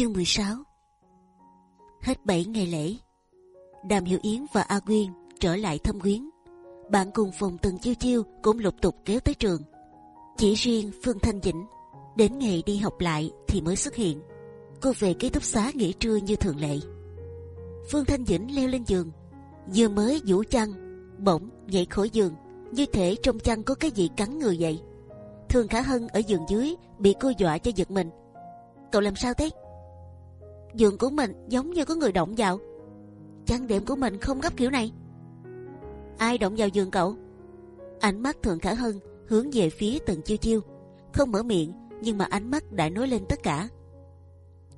Chương 16 Hết 7 ngày lễ, Đàm Hiểu Yến và A Quyên trở lại thăm quyến. Bạn cùng phòng từng Chiêu Chiêu cũng lục tục kéo tới trường. Chỉ riêng Phương Thanh Dĩnh Đến ngày đi học lại thì mới xuất hiện. Cô về ký túc xá nghỉ trưa như thường lệ. Phương Thanh Dĩnh leo lên giường, Vừa mới vũ chăn, Bỗng nhảy khỏi giường, Như thể trong chăn có cái gì cắn người vậy. Thường Khả Hân ở giường dưới Bị cô dọa cho giật mình. Cậu làm sao thế? Giường của mình giống như có người động vào. Chăn đệm của mình không gấp kiểu này. Ai động vào giường cậu? Ánh mắt thượng khả hân hướng về phía tần chiêu chiêu. Không mở miệng, nhưng mà ánh mắt đã nói lên tất cả.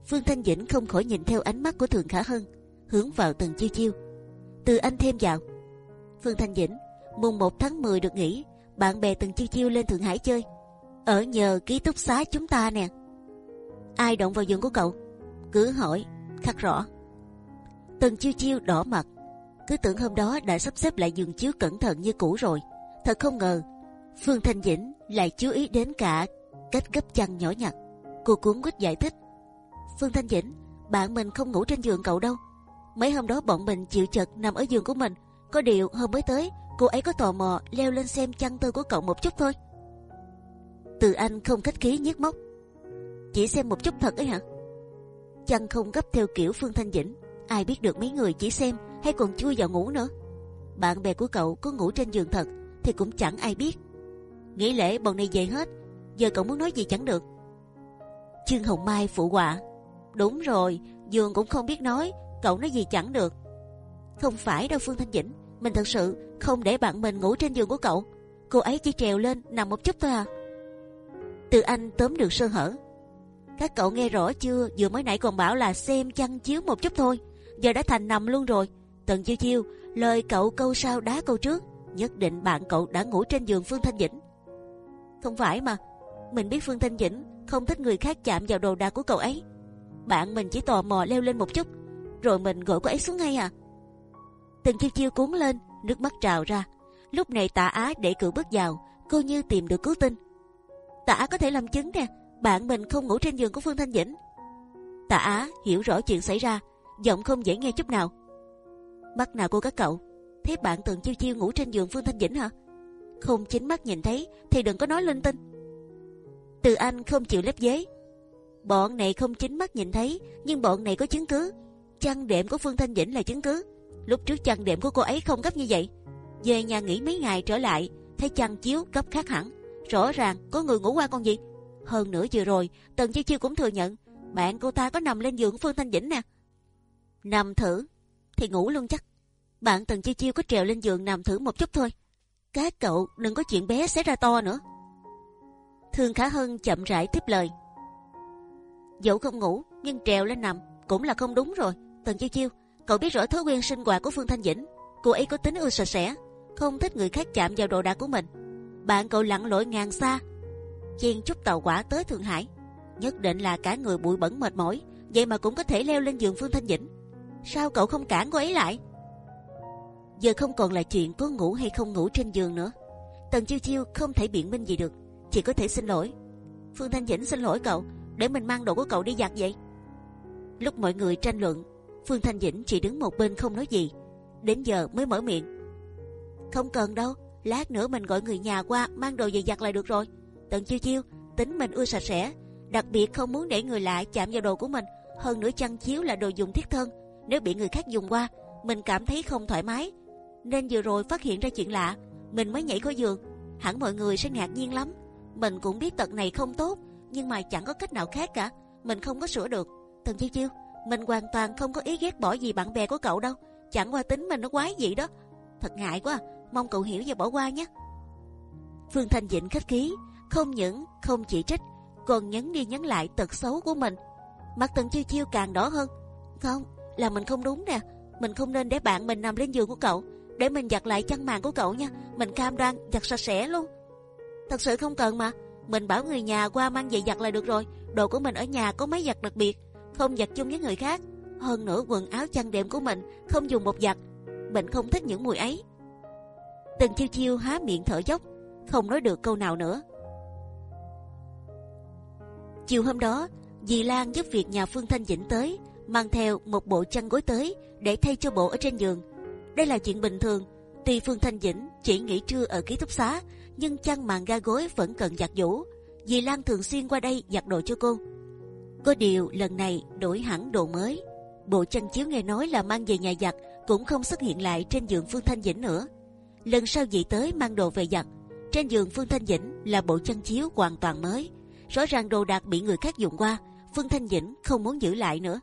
Phương thanh dĩnh không khỏi nhìn theo ánh mắt của thượng khả hân, hướng vào tần chiêu chiêu. Từ anh thêm vào. Phương thanh dĩnh mùng 1 tháng 10 được nghỉ, bạn bè tần chiêu chiêu lên thượng hải chơi. Ở nhờ ký túc xá chúng ta nè. Ai động vào giường của cậu? Cứ hỏi, khắc rõ. Tần chiêu chiêu đỏ mặt, cứ tưởng hôm đó đã sắp xếp lại giường chiếu cẩn thận như cũ rồi. Thật không ngờ, phương thanh dĩnh lại chú ý đến cả cách gấp chăn nhỏ nhặt. Cô cuốn quýt giải thích, phương thanh dĩnh bạn mình không ngủ trên giường cậu đâu. Mấy hôm đó bọn mình chịu chật nằm ở giường của mình. Có điều hôm mới tới, cô ấy có tò mò leo lên xem chăn tơ của cậu một chút thôi. Từ anh không khách khí nhếch móc, chỉ xem một chút thật ấy hả? Chăn không gấp theo kiểu phương thanh dĩnh ai biết được mấy người chỉ xem hay còn chui vào ngủ nữa. Bạn bè của cậu có ngủ trên giường thật thì cũng chẳng ai biết. Nghỉ lễ, bọn này về hết. Giờ cậu muốn nói gì chẳng được. Trương hồng mai phụ họa. Đúng rồi, giường cũng không biết nói. Cậu nói gì chẳng được. Không phải đâu phương thanh dĩnh mình thật sự không để bạn mình ngủ trên giường của cậu. Cô ấy chỉ trèo lên nằm một chút thôi à. Từ anh tóm được sơ hở các cậu nghe rõ chưa? Vừa mới nãy còn bảo là xem chăn chiếu một chút thôi, giờ đã thành nằm luôn rồi. Tần chiêu chiêu, lời cậu câu sau đá câu trước, nhất định bạn cậu đã ngủ trên giường Phương Thanh Dĩnh. Không phải mà, mình biết Phương Thanh Dĩnh không thích người khác chạm vào đồ đạc của cậu ấy. Bạn mình chỉ tò mò leo lên một chút, rồi mình gọi cô ấy xuống ngay à. Tần chiêu chiêu cuốn lên, nước mắt trào ra. Lúc này Tạ Á để cửa bước vào, cô như tìm được cứu tinh. Tạ Á có thể làm chứng nè bạn mình không ngủ trên giường của Phương Thanh Dĩnh. Tạ Á hiểu rõ chuyện xảy ra, giọng không dễ nghe chút nào. Mắt nào cô các cậu, thấy bạn từng chiêu chiêu ngủ trên giường Phương Thanh Dĩnh hả? Không chính mắt nhìn thấy thì đừng có nói linh tinh. Từ Anh không chịu lép dế Bọn này không chính mắt nhìn thấy, nhưng bọn này có chứng cứ. Chăn đệm của Phương Thanh Dĩnh là chứng cứ. Lúc trước chăn đệm của cô ấy không gấp như vậy. Về nhà nghỉ mấy ngày trở lại, thấy chăn chiếu gấp khác hẳn. Rõ ràng có người ngủ qua con gì hơn nữa vừa rồi, Tần Chi Chiêu cũng thừa nhận bạn cô ta có nằm lên giường Phương Thanh Dĩnh nè. Nằm thử thì ngủ luôn chắc. Bạn Tần Chi Chiêu có trèo lên giường nằm thử một chút thôi. Các cậu đừng có chuyện bé xảy ra to nữa. Thương Khả Hân chậm rãi tiếp lời. Dẫu không ngủ nhưng trèo lên nằm cũng là không đúng rồi. Tần Chiêu Chiêu, cậu biết rõ thói quen sinh hoạt của Phương Thanh Dĩnh. Cô ấy có tính ưa sạch sẽ, không thích người khác chạm vào đồ đạc của mình. Bạn cậu lặn lội ngàn xa Chiên chút tàu quả tới Thượng Hải. Nhất định là cả người bụi bẩn mệt mỏi, vậy mà cũng có thể leo lên giường Phương Thanh Dĩnh. Sao cậu không cản cô ấy lại? Giờ không còn là chuyện có ngủ hay không ngủ trên giường nữa. Tần Chiêu Chiêu không thể biện minh gì được, chỉ có thể xin lỗi. Phương Thanh Dĩnh xin lỗi cậu, để mình mang đồ của cậu đi giặt vậy. Lúc mọi người tranh luận, Phương Thanh Dĩnh chỉ đứng một bên không nói gì, đến giờ mới mở miệng. Không cần đâu, lát nữa mình gọi người nhà qua mang đồ về giặt là được rồi. Tần chiêu chiêu tính mình ưa sạch sẽ, đặc biệt không muốn để người lạ chạm vào đồ của mình. Hơn nữa chăn chiếu là đồ dùng thiết thân, nếu bị người khác dùng qua, mình cảm thấy không thoải mái. Nên vừa rồi phát hiện ra chuyện lạ, mình mới nhảy khỏi giường. Hẳn mọi người sẽ ngạc nhiên lắm. Mình cũng biết tật này không tốt, nhưng mà chẳng có cách nào khác cả. Mình không có sửa được. Tần chiêu chiêu, mình hoàn toàn không có ý ghét bỏ gì bạn bè của cậu đâu. Chẳng qua tính mình nó quái gì đó. Thật ngại quá, mong cậu hiểu và bỏ qua nhé. Phương Thanh dịnh khách khí, không những không chỉ trích, còn nhấn đi nhấn lại tật xấu của mình. Mặt tần chiêu chiêu càng đỏ hơn. Không, là mình không đúng nè. Mình không nên để bạn mình nằm lên giường của cậu. Để mình giặt lại chăn màn của cậu nha. Mình cam đoan giặt sạch sẽ luôn. Thật sự không cần mà. Mình bảo người nhà qua mang về giặt là được rồi. Đồ của mình ở nhà có máy giặt đặc biệt. Không giặt chung với người khác. Hơn nữa quần áo chăn đệm của mình không dùng bột giặt. Mình không thích những mùi ấy. Tần chiêu chiêu há miệng thở dốc. Không nói được câu nào nữa. Chiều hôm đó, Dì Lan giúp việc nhà Phương Thanh Dĩnh tới, mang theo một bộ chăn gối tới để thay cho bộ ở trên giường. Đây là chuyện bình thường. Tuy Phương Thanh Dĩnh chỉ nghỉ trưa ở ký túc xá, nhưng chăn màn ga gối vẫn cần giặt giũ. Dì Lan thường xuyên qua đây giặt đồ cho cô. Có điều lần này đổi hẳn đồ mới. Bộ chăn chiếu nghe nói là mang về nhà giặt cũng không xuất hiện lại trên giường Phương Thanh Dĩnh nữa. Lần sau dì tới mang đồ về giặt, trên giường Phương Thanh Dĩnh là bộ chăn chiếu hoàn toàn mới. Rõ ràng đồ đạc bị người khác dùng qua, Phương Thanh Dĩnh không muốn giữ lại nữa.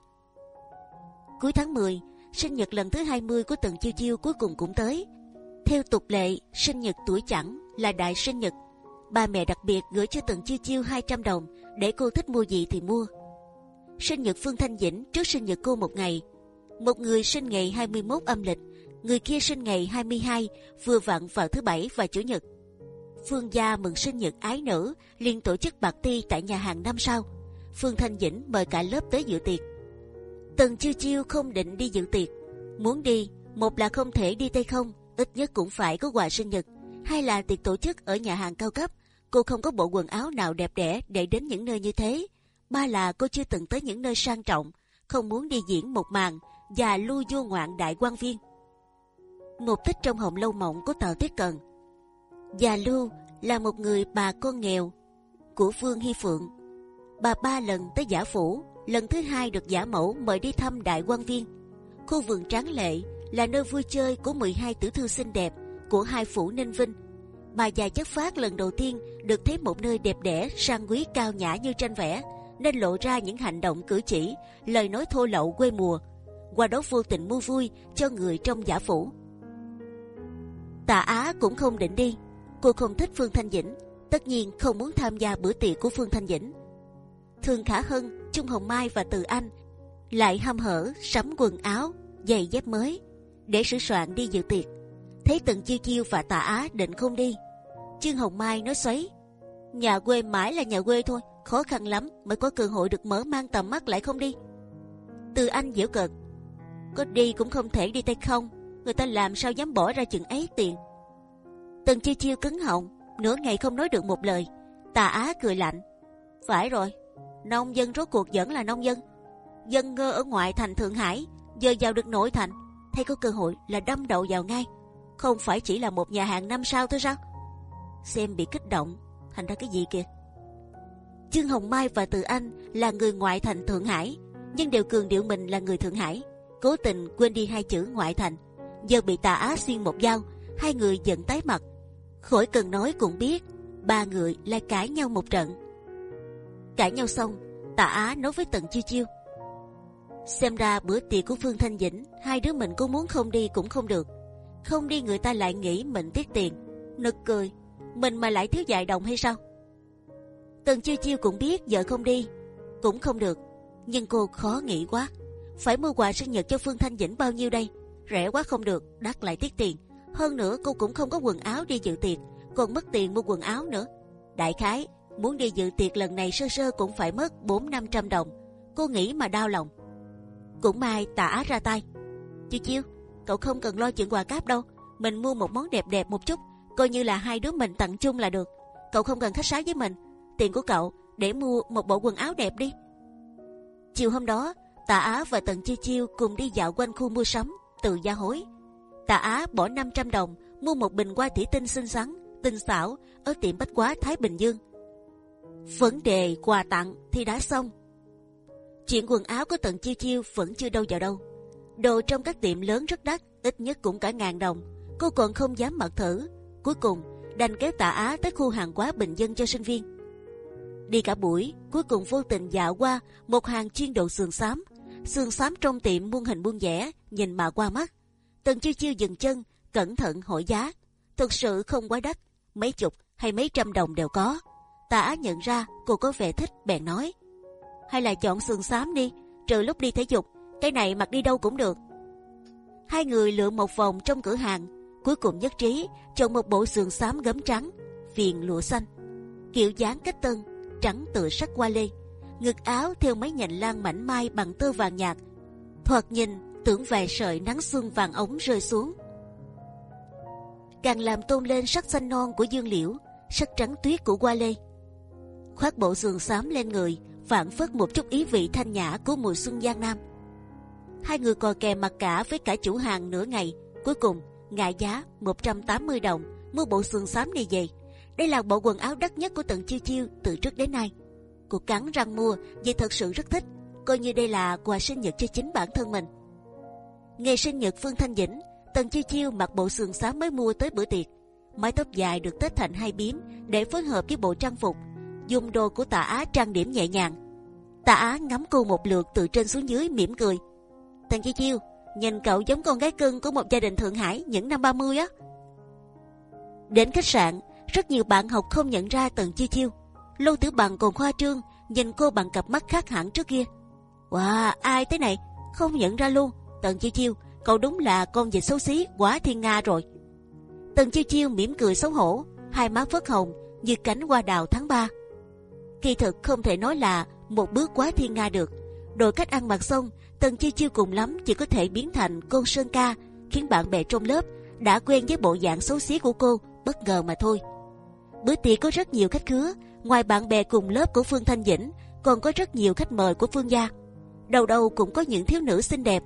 Cuối tháng 10, sinh nhật lần thứ 20 của Tần Chiêu Chiêu cuối cùng cũng tới. Theo tục lệ, sinh nhật tuổi chẳng là đại sinh nhật. Ba mẹ đặc biệt gửi cho Tần Chiêu Chiêu 200 đồng để cô thích mua gì thì mua. Sinh nhật Phương Thanh Dĩnh trước sinh nhật cô một ngày. Một người sinh ngày 21 âm lịch, người kia sinh ngày 22, vừa vặn vào thứ bảy và chủ nhật. Phương gia mừng sinh nhật ái nữ, liền tổ chức bạc ti tại nhà hàng năm sau. Phương Thanh Dĩnh mời cả lớp tới dự tiệc. Tần chiêu chiêu không định đi dự tiệc, muốn đi một là không thể đi tay không, ít nhất cũng phải có quà sinh nhật, hai là tiệc tổ chức ở nhà hàng cao cấp. Cô không có bộ quần áo nào đẹp đẽ để đến những nơi như thế. Ba là cô chưa từng tới những nơi sang trọng, không muốn đi diễn một màn và lưu du ngoạn đại quan viên. Một tích trong hồng lâu mộng của Tào Tiết Cần. Già Lưu là một người bà con nghèo của Vương Hy Phượng. Bà ba lần tới giả phủ, lần thứ hai được giả mẫu mời đi thăm đại quan viên. Khu vườn tráng lệ là nơi vui chơi của 12 tử thư xinh đẹp của hai phủ Ninh Vinh. Bà già chất phát lần đầu tiên được thấy một nơi đẹp đẽ, sang quý cao nhã như tranh vẽ, nên lộ ra những hành động cử chỉ, lời nói thô lậu quê mùa, qua đó vô tình mua vui cho người trong giả phủ. Tạ Á cũng không định đi, cô không thích Phương Thanh Dĩnh, tất nhiên không muốn tham gia bữa tiệc của Phương Thanh Dĩnh. Thường Khả Hân, Trung Hồng Mai và Từ Anh lại hăm hở sắm quần áo, giày dép mới để sửa soạn đi dự tiệc. Thấy Tần Chiêu Chiêu và Tạ Á định không đi, Trương Hồng Mai nói xoáy, nhà quê mãi là nhà quê thôi, khó khăn lắm mới có cơ hội được mở mang tầm mắt lại không đi. Từ Anh giễu cợt, có đi cũng không thể đi tay không, người ta làm sao dám bỏ ra chừng ấy tiền. Tần Chiêu Chiêu cứng họng, nửa ngày không nói được một lời. Tà Á cười lạnh, phải rồi, nông dân rốt cuộc vẫn là nông dân. Dân ngơ ở ngoại thành Thượng Hải, giờ vào được nội thành, thấy có cơ hội là đâm đầu vào ngay. Không phải chỉ là một nhà hàng năm sao thôi sao? Xem bị kích động, thành ra cái gì kìa? Trương Hồng Mai và Từ Anh là người ngoại thành Thượng Hải, nhưng đều cường điệu mình là người Thượng Hải, cố tình quên đi hai chữ ngoại thành. Giờ bị Tà Á xuyên một dao, hai người giận tái mặt. Khỏi cần nói cũng biết, ba người lại cãi nhau một trận. Cãi nhau xong, Tạ Á nói với Tần Chiêu Chiêu. Xem ra bữa tiệc của Phương Thanh Dĩnh, hai đứa mình có muốn không đi cũng không được. Không đi người ta lại nghĩ mình tiết tiền. Nực cười, mình mà lại thiếu dạy đồng hay sao? Tần Chiêu Chiêu cũng biết vợ không đi, cũng không được. Nhưng cô khó nghĩ quá. Phải mua quà sinh nhật cho Phương Thanh Dĩnh bao nhiêu đây? Rẻ quá không được, đắt lại tiết tiền. Hơn nữa cô cũng không có quần áo đi dự tiệc, còn mất tiền mua quần áo nữa. Đại khái muốn đi dự tiệc lần này sơ sơ cũng phải mất bốn năm trăm đồng. Cô nghĩ mà đau lòng. Cũng may tả ra tay. Chiêu chiêu, cậu không cần lo chuyện quà cáp đâu. Mình mua một món đẹp đẹp một chút, coi như là hai đứa mình tặng chung là được. Cậu không cần khách sáo với mình. Tiền của cậu để mua một bộ quần áo đẹp đi. Chiều hôm đó, Tạ Á và Tần Chiêu Chiêu cùng đi dạo quanh khu mua sắm từ gia hối. Tạ Á bỏ 500 đồng mua một bình hoa thủy tinh xinh xắn, tinh xảo ở tiệm bách hóa Thái Bình Dương. Vấn đề quà tặng thì đã xong. Chuyện quần áo của Tần Chiêu Chiêu vẫn chưa đâu vào đâu. Đồ trong các tiệm lớn rất đắt, ít nhất cũng cả ngàn đồng. Cô còn không dám mặc thử. Cuối cùng đành kéo Tạ Á tới khu hàng hóa bình dân cho sinh viên. Đi cả buổi, cuối cùng vô tình dạo qua một hàng chuyên đồ sườn xám. Sườn xám trong tiệm muôn hình muôn vẻ, nhìn mà qua mắt. Tần chiêu chiêu dừng chân, cẩn thận hỏi giá. Thực sự không quá đắt, mấy chục hay mấy trăm đồng đều có. Tả nhận ra cô có vẻ thích, bèn nói: hay là chọn sườn xám đi, trừ lúc đi thể dục, cái này mặc đi đâu cũng được. Hai người lựa một vòng trong cửa hàng, cuối cùng nhất trí chọn một bộ sườn xám gấm trắng, viền lụa xanh, kiểu dáng cách tân, trắng tựa sắc qua lê, ngực áo theo mấy nhành lan mảnh mai bằng tơ vàng nhạt, thoạt nhìn tưởng vài sợi nắng xuân vàng ống rơi xuống, càng làm tôn lên sắc xanh non của dương liễu, sắc trắng tuyết của hoa lê. khoác bộ giường xám lên người, phản phất một chút ý vị thanh nhã của mùa xuân giang nam. Hai người cò kè mặt cả với cả chủ hàng nửa ngày, cuối cùng ngại giá 180 đồng mua bộ sườn xám này về. Đây là bộ quần áo đắt nhất của tận chiêu chiêu từ trước đến nay. Cô cắn răng mua vì thật sự rất thích, coi như đây là quà sinh nhật cho chính bản thân mình. Ngày sinh nhật Phương Thanh Dĩnh, Tần Chiêu Chiêu mặc bộ sườn xám mới mua tới bữa tiệc, mái tóc dài được tết thành hai bím để phối hợp với bộ trang phục, dùng đồ của Tạ Á trang điểm nhẹ nhàng. Tạ Á ngắm cô một lượt từ trên xuống dưới mỉm cười. Tần Chiêu Chiêu, nhìn cậu giống con gái cưng của một gia đình Thượng Hải những năm 30 á. Đến khách sạn, rất nhiều bạn học không nhận ra Tần Chiêu Chiêu. Lâu Tử Bằng còn khoa trương nhìn cô bằng cặp mắt khác hẳn trước kia. Wow, ai thế này? Không nhận ra luôn. Tần Chiêu Chiêu, cậu đúng là con dịch xấu xí quá thiên nga rồi. Tần Chiêu Chiêu mỉm cười xấu hổ, hai má phớt hồng như cánh hoa đào tháng 3. Kỳ thực không thể nói là một bước quá thiên nga được. Đổi cách ăn mặc xong, Tần Chiêu Chiêu cùng lắm chỉ có thể biến thành con sơn ca, khiến bạn bè trong lớp đã quen với bộ dạng xấu xí của cô bất ngờ mà thôi. Bữa tiệc có rất nhiều khách khứa, ngoài bạn bè cùng lớp của Phương Thanh Dĩnh, còn có rất nhiều khách mời của Phương gia. Đầu đầu cũng có những thiếu nữ xinh đẹp.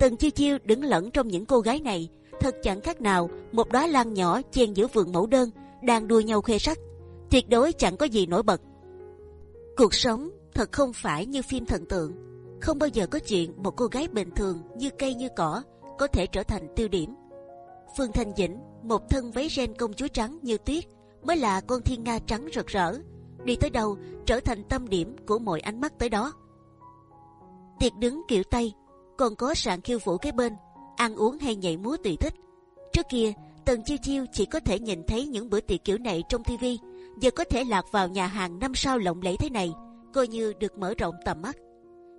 Tần Chiêu Chiêu đứng lẫn trong những cô gái này, thật chẳng khác nào một đóa lan nhỏ chen giữa vườn mẫu đơn đang đua nhau khoe sắc. Tuyệt đối chẳng có gì nổi bật. Cuộc sống thật không phải như phim thần tượng, không bao giờ có chuyện một cô gái bình thường như cây như cỏ có thể trở thành tiêu điểm. Phương Thanh Dĩnh, một thân váy ren công chúa trắng như tuyết, mới là con thiên nga trắng rực rỡ, đi tới đâu trở thành tâm điểm của mọi ánh mắt tới đó. Tiệc đứng kiểu Tây, còn có sàn khiêu vũ kế bên, ăn uống hay nhảy múa tùy thích. Trước kia, Tần Chiêu Chiêu chỉ có thể nhìn thấy những bữa tiệc kiểu này trong TV, giờ có thể lạc vào nhà hàng năm sao lộng lẫy thế này, coi như được mở rộng tầm mắt.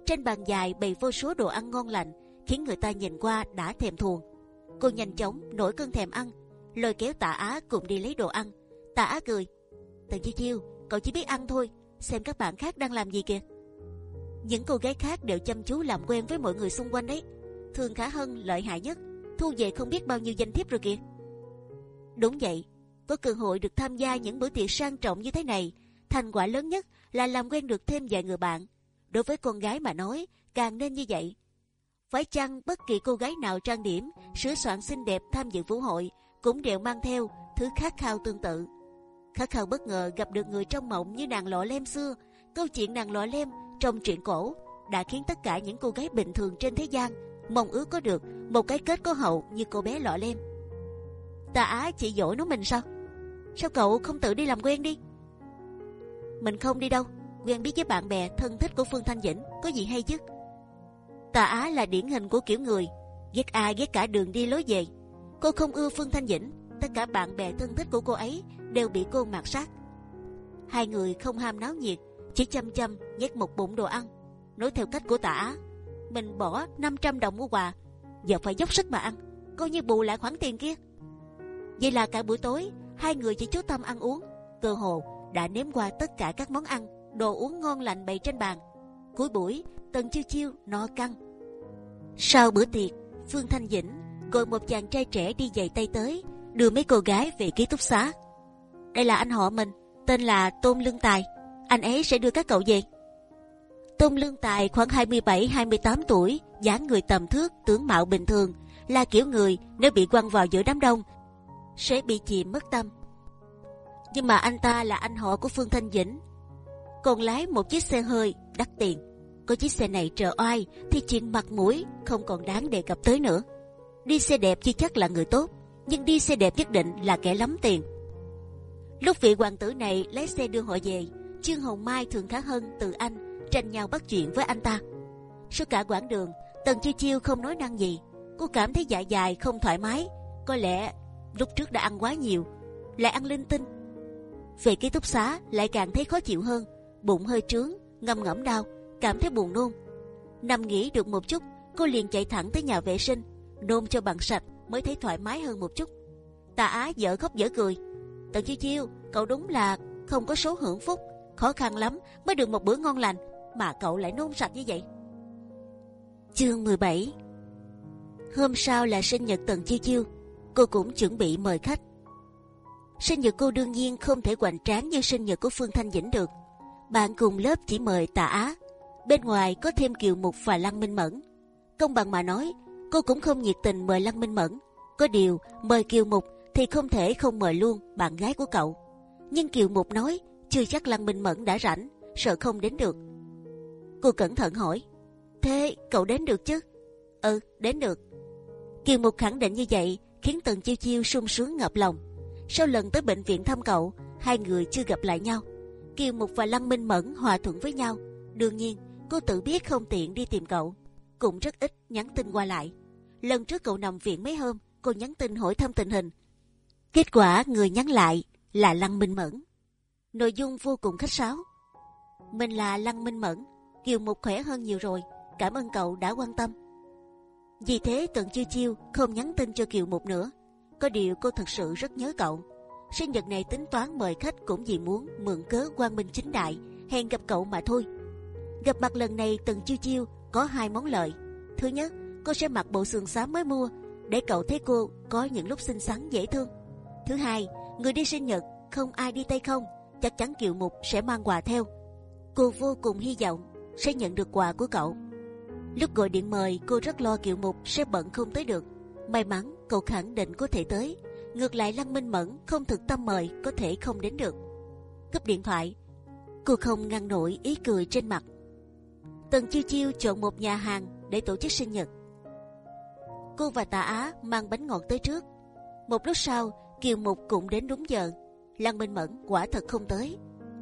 Trên bàn dài bày vô số đồ ăn ngon lành, khiến người ta nhìn qua đã thèm thuồng. Cô nhanh chóng nổi cơn thèm ăn, lôi kéo Tạ Á cùng đi lấy đồ ăn. Tạ Á cười, Tần Chiêu Chiêu, cậu chỉ biết ăn thôi, xem các bạn khác đang làm gì kìa. Những cô gái khác đều chăm chú làm quen với mọi người xung quanh đấy. Thường Khả Hân lợi hại nhất, thu về không biết bao nhiêu danh thiếp rồi kìa. Đúng vậy, có cơ hội được tham gia những bữa tiệc sang trọng như thế này, thành quả lớn nhất là làm quen được thêm vài người bạn. Đối với con gái mà nói, càng nên như vậy. Phải chăng bất kỳ cô gái nào trang điểm, sửa soạn xinh đẹp tham dự vũ hội cũng đều mang theo thứ khát khao tương tự. Khát khao bất ngờ gặp được người trong mộng như nàng lọ lem xưa. Câu chuyện nàng lọ lem trong truyện cổ đã khiến tất cả những cô gái bình thường trên thế gian mong ước có được một cái kết có hậu như cô bé lọ lem. Tà Á chỉ dỗ nó mình sao? Sao cậu không tự đi làm quen đi? Mình không đi đâu. Quen biết với bạn bè thân thích của Phương Thanh Dĩnh có gì hay chứ? Tà Á là điển hình của kiểu người ghét ai ghét cả đường đi lối về. Cô không ưa Phương Thanh Dĩnh, tất cả bạn bè thân thích của cô ấy đều bị cô mạt sát. Hai người không ham náo nhiệt, chỉ chăm chăm nhét một bụng đồ ăn. Nói theo cách của tả Á, mình bỏ 500 đồng mua quà, giờ phải dốc sức mà ăn, coi như bù lại khoản tiền kia. Vậy là cả buổi tối, hai người chỉ chú tâm ăn uống, cơ hồ đã nếm qua tất cả các món ăn, đồ uống ngon lành bày trên bàn. Cuối buổi, Tần chiêu chiêu no căng. Sau bữa tiệc, Phương Thanh Dĩnh gọi một chàng trai trẻ đi giày tay tới, đưa mấy cô gái về ký túc xá. Đây là anh họ mình, tên là Tôn Lương Tài. Anh ấy sẽ đưa các cậu về. Tôn Lương Tài khoảng 27-28 tuổi, dáng người tầm thước, tướng mạo bình thường, là kiểu người nếu bị quăng vào giữa đám đông sẽ bị chìm mất tâm. Nhưng mà anh ta là anh họ của Phương Thanh Dĩnh, còn lái một chiếc xe hơi đắt tiền. Có chiếc xe này trợ oai thì chuyện mặt mũi không còn đáng đề cập tới nữa. Đi xe đẹp chưa chắc là người tốt, nhưng đi xe đẹp nhất định là kẻ lắm tiền. Lúc vị hoàng tử này lái xe đưa họ về, Trương Hồng Mai thường khá hơn từ anh tranh nhau bắt chuyện với anh ta. Suốt cả quãng đường, Tần Chiêu Chiêu không nói năng gì. Cô cảm thấy dạ dày không thoải mái. Có lẽ lúc trước đã ăn quá nhiều, lại ăn linh tinh. Về ký túc xá lại càng thấy khó chịu hơn, bụng hơi trướng, ngâm ngẫm đau, cảm thấy buồn nôn. Nằm nghỉ được một chút, cô liền chạy thẳng tới nhà vệ sinh, nôn cho bằng sạch mới thấy thoải mái hơn một chút. Tà Á dở khóc dở cười. Tần Chiêu Chiêu, cậu đúng là không có số hưởng phúc, khó khăn lắm mới được một bữa ngon lành, mà cậu lại nôn sạch như vậy. Chương 17 Hôm sau là sinh nhật Tần Chiêu Chiêu, cô cũng chuẩn bị mời khách. Sinh nhật cô đương nhiên không thể hoành tráng như sinh nhật của Phương Thanh Dĩnh được. Bạn cùng lớp chỉ mời Tạ Á, bên ngoài có thêm Kiều Mục và Lăng Minh Mẫn. Công bằng mà nói, cô cũng không nhiệt tình mời Lăng Minh Mẫn. Có điều mời Kiều Mục thì không thể không mời luôn bạn gái của cậu. Nhưng Kiều Mục nói chưa chắc Lăng Minh Mẫn đã rảnh, sợ không đến được. Cô cẩn thận hỏi, thế cậu đến được chứ? Ừ, đến được. Kiều Mục khẳng định như vậy khiến Tần Chiêu Chiêu sung sướng ngập lòng. Sau lần tới bệnh viện thăm cậu, hai người chưa gặp lại nhau. Kiều Mục và Lăng Minh Mẫn hòa thuận với nhau. Đương nhiên, cô tự biết không tiện đi tìm cậu, cũng rất ít nhắn tin qua lại. Lần trước cậu nằm viện mấy hôm, cô nhắn tin hỏi thăm tình hình. Kết quả người nhắn lại là Lăng Minh Mẫn. Nội dung vô cùng khách sáo. Mình là Lăng Minh Mẫn, Kiều Mục khỏe hơn nhiều rồi, cảm ơn cậu đã quan tâm. Vì thế Tần Chiêu Chiêu không nhắn tin cho Kiều Mục nữa. Có điều cô thật sự rất nhớ cậu. Sinh nhật này tính toán mời khách cũng vì muốn mượn cớ quang minh chính đại, hẹn gặp cậu mà thôi. Gặp mặt lần này Tần Chiêu Chiêu có hai món lợi. Thứ nhất, cô sẽ mặc bộ sườn xám mới mua để cậu thấy cô có những lúc xinh xắn dễ thương. Thứ hai, người đi sinh nhật không ai đi tay không, chắc chắn Kiều Mục sẽ mang quà theo. Cô vô cùng hy vọng sẽ nhận được quà của cậu. Lúc gọi điện mời, cô rất lo Kiều Mục sẽ bận không tới được. May mắn cậu khẳng định có thể tới. Ngược lại Lăng Minh Mẫn không thực tâm mời có thể không đến được. Cúp điện thoại, cô không ngăn nổi ý cười trên mặt. Tần Chiêu Chiêu chọn một nhà hàng để tổ chức sinh nhật. Cô và Tạ Á mang bánh ngọt tới trước. Một lúc sau, Kiều Mục cũng đến đúng giờ. Lăng Minh Mẫn quả thật không tới.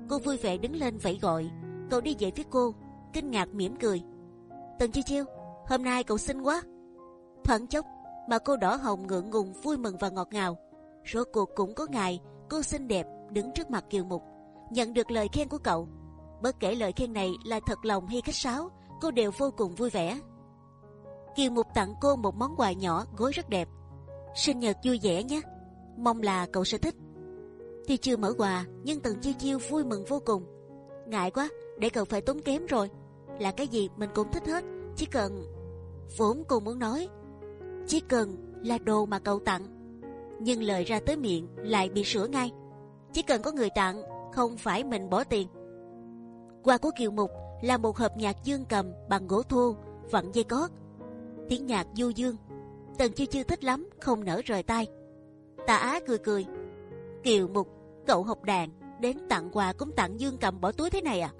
Cô vui vẻ đứng lên vẫy gọi. Cậu đi về phía cô, kinh ngạc mỉm cười. Tần Chiêu Chiêu, hôm nay cậu xinh quá. Thoáng chốc mà cô đỏ hồng ngượng ngùng vui mừng và ngọt ngào. Rốt cuộc cũng có ngày cô xinh đẹp đứng trước mặt Kiều Mục, nhận được lời khen của cậu. Bất kể lời khen này là thật lòng hay khách sáo, cô đều vô cùng vui vẻ. Kiều Mục tặng cô một món quà nhỏ gối rất đẹp. Sinh nhật vui vẻ nhé, mong là cậu sẽ thích. Tuy chưa mở quà nhưng Tần Chiêu Chiêu vui mừng vô cùng. Ngại quá, để cậu phải tốn kém rồi. Là cái gì mình cũng thích hết, chỉ cần vốn cô muốn nói, chỉ cần là đồ mà cậu tặng. Nhưng lời ra tới miệng lại bị sửa ngay. Chỉ cần có người tặng, không phải mình bỏ tiền. Quà của Kiều Mục là một hộp nhạc dương cầm bằng gỗ thô, vặn dây cót. Tiếng nhạc du dương. Tần Chiêu Chiêu thích lắm, không nở rời tay. tà Á cười cười. Kiều Mục, cậu học đàn, đến tặng quà cũng tặng dương cầm bỏ túi thế này à?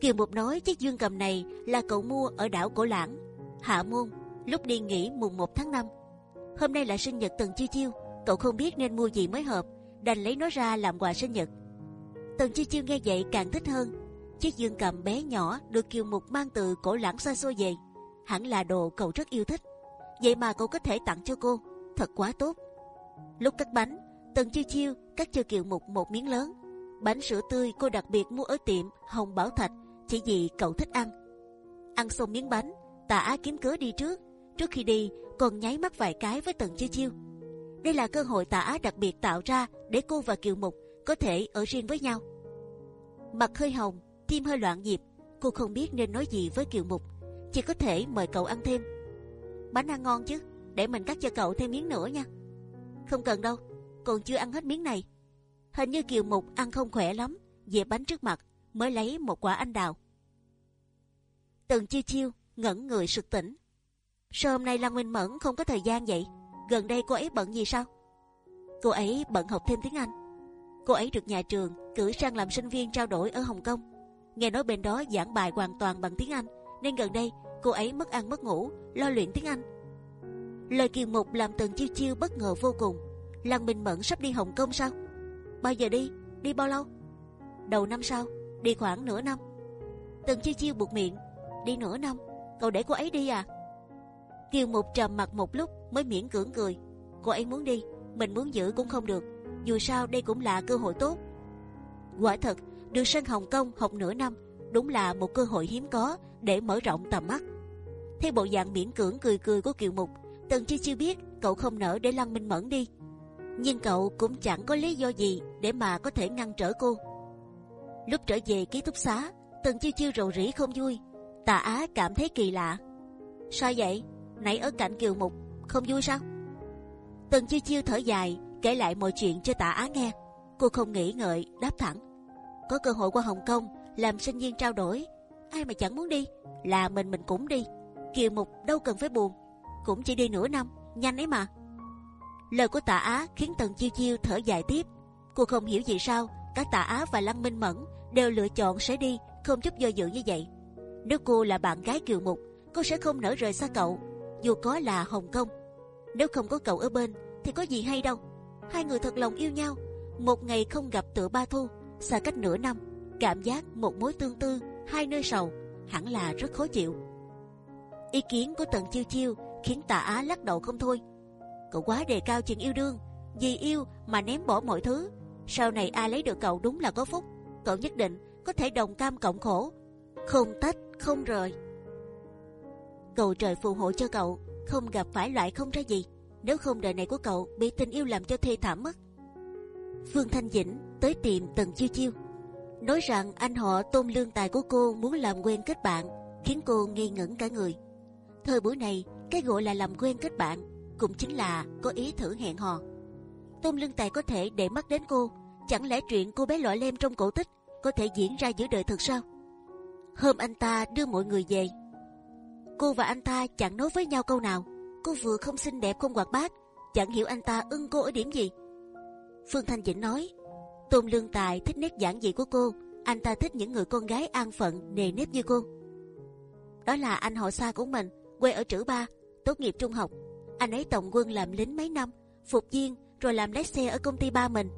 Kiều Mục nói chiếc dương cầm này là cậu mua ở đảo Cổ Lãng, Hạ Môn, lúc đi nghỉ mùng 1 tháng 5. Hôm nay là sinh nhật Tần Chiêu Chiêu, cậu không biết nên mua gì mới hợp, đành lấy nó ra làm quà sinh nhật. Tần Chiêu Chiêu nghe vậy càng thích hơn. Chiếc dương cầm bé nhỏ được Kiều Mục mang từ Cổ Lãng xa xôi về, hẳn là đồ cậu rất yêu thích. Vậy mà cậu có thể tặng cho cô, thật quá tốt. Lúc cắt bánh, Tần Chiêu Chiêu cắt cho Kiều Mục một miếng lớn. Bánh sữa tươi cô đặc biệt mua ở tiệm Hồng Bảo Thạch chỉ vì cậu thích ăn. Ăn xong miếng bánh, Tạ Á kiếm cớ đi trước. Trước khi đi, còn nháy mắt vài cái với Tần Chiêu Chiêu. Đây là cơ hội Tạ Á đặc biệt tạo ra để cô và Kiều Mục có thể ở riêng với nhau. Mặt hơi hồng, tim hơi loạn nhịp, cô không biết nên nói gì với Kiều Mục, chỉ có thể mời cậu ăn thêm. Bánh ăn ngon chứ, để mình cắt cho cậu thêm miếng nữa nha. Không cần đâu, còn chưa ăn hết miếng này. Hình như Kiều Mục ăn không khỏe lắm, dẹp bánh trước mặt mới lấy một quả anh đào. Tần chiêu chiêu ngẩn người sực tỉnh. Sao hôm nay Lăng Minh Mẫn không có thời gian vậy? Gần đây cô ấy bận gì sao? Cô ấy bận học thêm tiếng Anh. Cô ấy được nhà trường cử sang làm sinh viên trao đổi ở Hồng Kông. Nghe nói bên đó giảng bài hoàn toàn bằng tiếng Anh, nên gần đây cô ấy mất ăn mất ngủ lo luyện tiếng Anh. Lời kiều mục làm Tần chiêu chiêu bất ngờ vô cùng. Lăng Minh Mẫn sắp đi Hồng Kông sao? Bao giờ đi? Đi bao lâu? Đầu năm sau đi khoảng nửa năm. Tần chiêu chiêu buộc miệng, đi nửa năm, cậu để cô ấy đi à? Kiều Mục trầm mặt một lúc mới miễn cưỡng cười. Cô ấy muốn đi, mình muốn giữ cũng không được. Dù sao đây cũng là cơ hội tốt. Quả thật, được sang Hồng Kông học nửa năm đúng là một cơ hội hiếm có để mở rộng tầm mắt. Theo bộ dạng miễn cưỡng cười cười của Kiều Mục, Tần Chi Chiêu biết cậu không nỡ để Lăng Minh Mẫn đi, nhưng cậu cũng chẳng có lý do gì để mà có thể ngăn trở cô. Lúc trở về ký túc xá, Tần Chiêu Chiêu rầu rĩ không vui. Tà Á cảm thấy kỳ lạ. Sao vậy? Nãy ở cạnh Kiều Mục không vui sao? Tần Chiêu Chiêu thở dài, kể lại mọi chuyện cho Tà Á nghe. Cô không nghĩ ngợi, đáp thẳng. có cơ hội qua Hồng Kông làm sinh viên trao đổi, ai mà chẳng muốn đi, là mình mình cũng đi. Kiều Mục đâu cần phải buồn, cũng chỉ đi nửa năm, nhanh ấy mà. Lời của Tạ Á khiến Tần Chiêu Chiêu thở dài tiếp. Cô không hiểu vì sao cả Tạ Á và Lăng Minh Mẫn đều lựa chọn sẽ đi, không chút do dự như vậy. Nếu cô là bạn gái Kiều Mục, cô sẽ không nỡ rời xa cậu, dù có là Hồng Kông. Nếu không có cậu ở bên, thì có gì hay đâu. Hai người thật lòng yêu nhau, một ngày không gặp tựa ba thu, xa cách nửa năm, cảm giác một mối tương tư, hai nơi sầu, hẳn là rất khó chịu. Ý kiến của Tần Chiêu Chiêu khiến Tạ Á lắc đầu không thôi. Cậu quá đề cao chuyện yêu đương, vì yêu mà ném bỏ mọi thứ. Sau này ai lấy được cậu đúng là có phúc. Cậu nhất định có thể đồng cam cộng khổ, không tách không rời. Cầu trời phù hộ cho cậu không gặp phải loại không ra gì. Nếu không đời này của cậu bị tình yêu làm cho thê thảm mất. Phương Thanh Dĩnh tới tìm Tần Chiêu Chiêu, nói rằng anh họ tôn lương tài của cô muốn làm quen kết bạn, khiến cô nghi ngẩn cả người. Thời buổi này, cái gọi là làm quen kết bạn cũng chính là có ý thử hẹn hò. Tôn lương tài có thể để mắt đến cô, chẳng lẽ chuyện cô bé lọ lem trong cổ tích có thể diễn ra giữa đời thực sao? Hôm anh ta đưa mọi người về, cô và anh ta chẳng nói với nhau câu nào. Cô vừa không xinh đẹp không hoạt bát, chẳng hiểu anh ta ưng cô ở điểm gì. Phương Thanh Dĩnh nói, Tôn Lương Tài thích nét giản dị của cô, anh ta thích những người con gái an phận nề nếp như cô. Đó là anh họ xa của mình, quê ở Trữ Ba, tốt nghiệp trung học. Anh ấy tổng quân làm lính mấy năm, phục viên rồi làm lái xe ở công ty ba mình.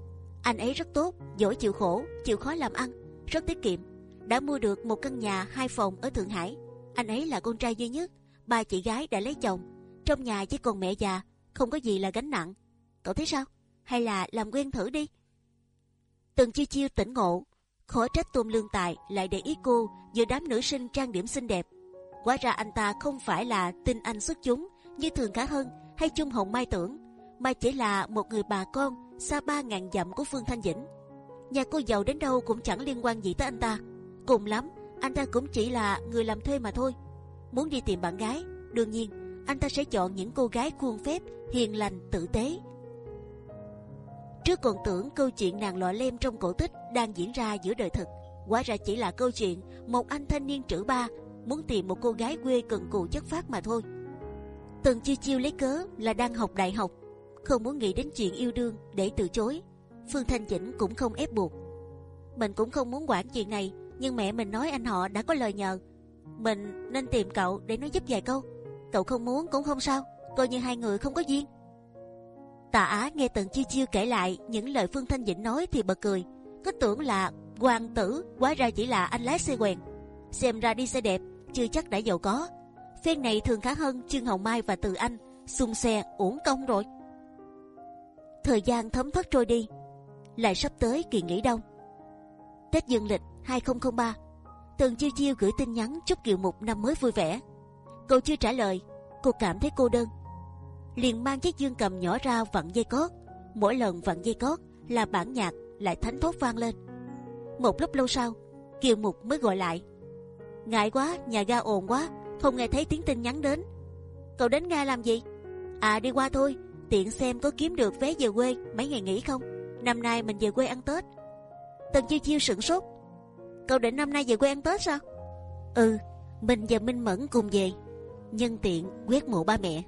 Anh ấy rất tốt, giỏi chịu khổ, chịu khó làm ăn, rất tiết kiệm. Đã mua được một căn nhà hai phòng ở Thượng Hải. Anh ấy là con trai duy nhất, ba chị gái đã lấy chồng. Trong nhà chỉ còn mẹ già, không có gì là gánh nặng. Cậu thấy sao? Hay là làm quen thử đi? Từng chiêu chiêu tỉnh ngộ, khó trách Tôn Lương Tài lại để ý cô giữa đám nữ sinh trang điểm xinh đẹp. Quá ra anh ta không phải là tinh anh xuất chúng như Thường Khả Hân hay Trung Hồng Mai tưởng, mà chỉ là một người bà con xa ba ngàn dặm của Phương Thanh Dĩnh. Nhà cô giàu đến đâu cũng chẳng liên quan gì tới anh ta. Cùng lắm, anh ta cũng chỉ là người làm thuê mà thôi. Muốn đi tìm bạn gái, đương nhiên anh ta sẽ chọn những cô gái khuôn phép, hiền lành, tử tế. Trước còn tưởng câu chuyện nàng lọ lem trong cổ tích đang diễn ra giữa đời thực, quả ra chỉ là câu chuyện một anh thanh niên trữ ba muốn tìm một cô gái quê cần cù chất phát mà thôi. Tần chiêu chiêu lấy cớ là đang học đại học, không muốn nghĩ đến chuyện yêu đương để từ chối. Phương Thanh Chỉnh cũng không ép buộc. Mình cũng không muốn quản chuyện này, nhưng mẹ mình nói anh họ đã có lời nhờ, mình nên tìm cậu để nói giúp vài câu. Cậu không muốn cũng không sao, coi như hai người không có duyên. Tạ Á nghe Tần Chiêu Chiêu kể lại những lời Phương Thanh Dĩnh nói thì bật cười, cứ tưởng là hoàng tử, hóa ra chỉ là anh lái xe quen. Xem ra đi xe đẹp, chưa chắc đã giàu có. Phen này thường khá hơn Trương Hồng Mai và Từ Anh, xung xe uổng công rồi. Thời gian thấm thoát trôi đi, lại sắp tới kỳ nghỉ đông. Tết Dương lịch 2003, Tần Chiêu Chiêu gửi tin nhắn chúc Kiều Mục năm mới vui vẻ. Cậu chưa trả lời, cô cảm thấy cô đơn. Liền mang chiếc dương cầm nhỏ ra vặn dây cót. Mỗi lần vặn dây cót là bản nhạc lại thánh thốt vang lên. Một lúc lâu sau, Kiều Mục mới gọi lại. Ngại quá, nhà ga ồn quá, không nghe thấy tiếng tin nhắn đến. Cậu đến Nga làm gì? À đi qua thôi, tiện xem có kiếm được vé về quê mấy ngày nghỉ không. Năm nay mình về quê ăn Tết. Tần Chiêu Chiêu sửng sốt. Cậu định năm nay về quê ăn Tết sao? Ừ, mình và Minh Mẫn cùng về. Nhân tiện quét mộ ba mẹ.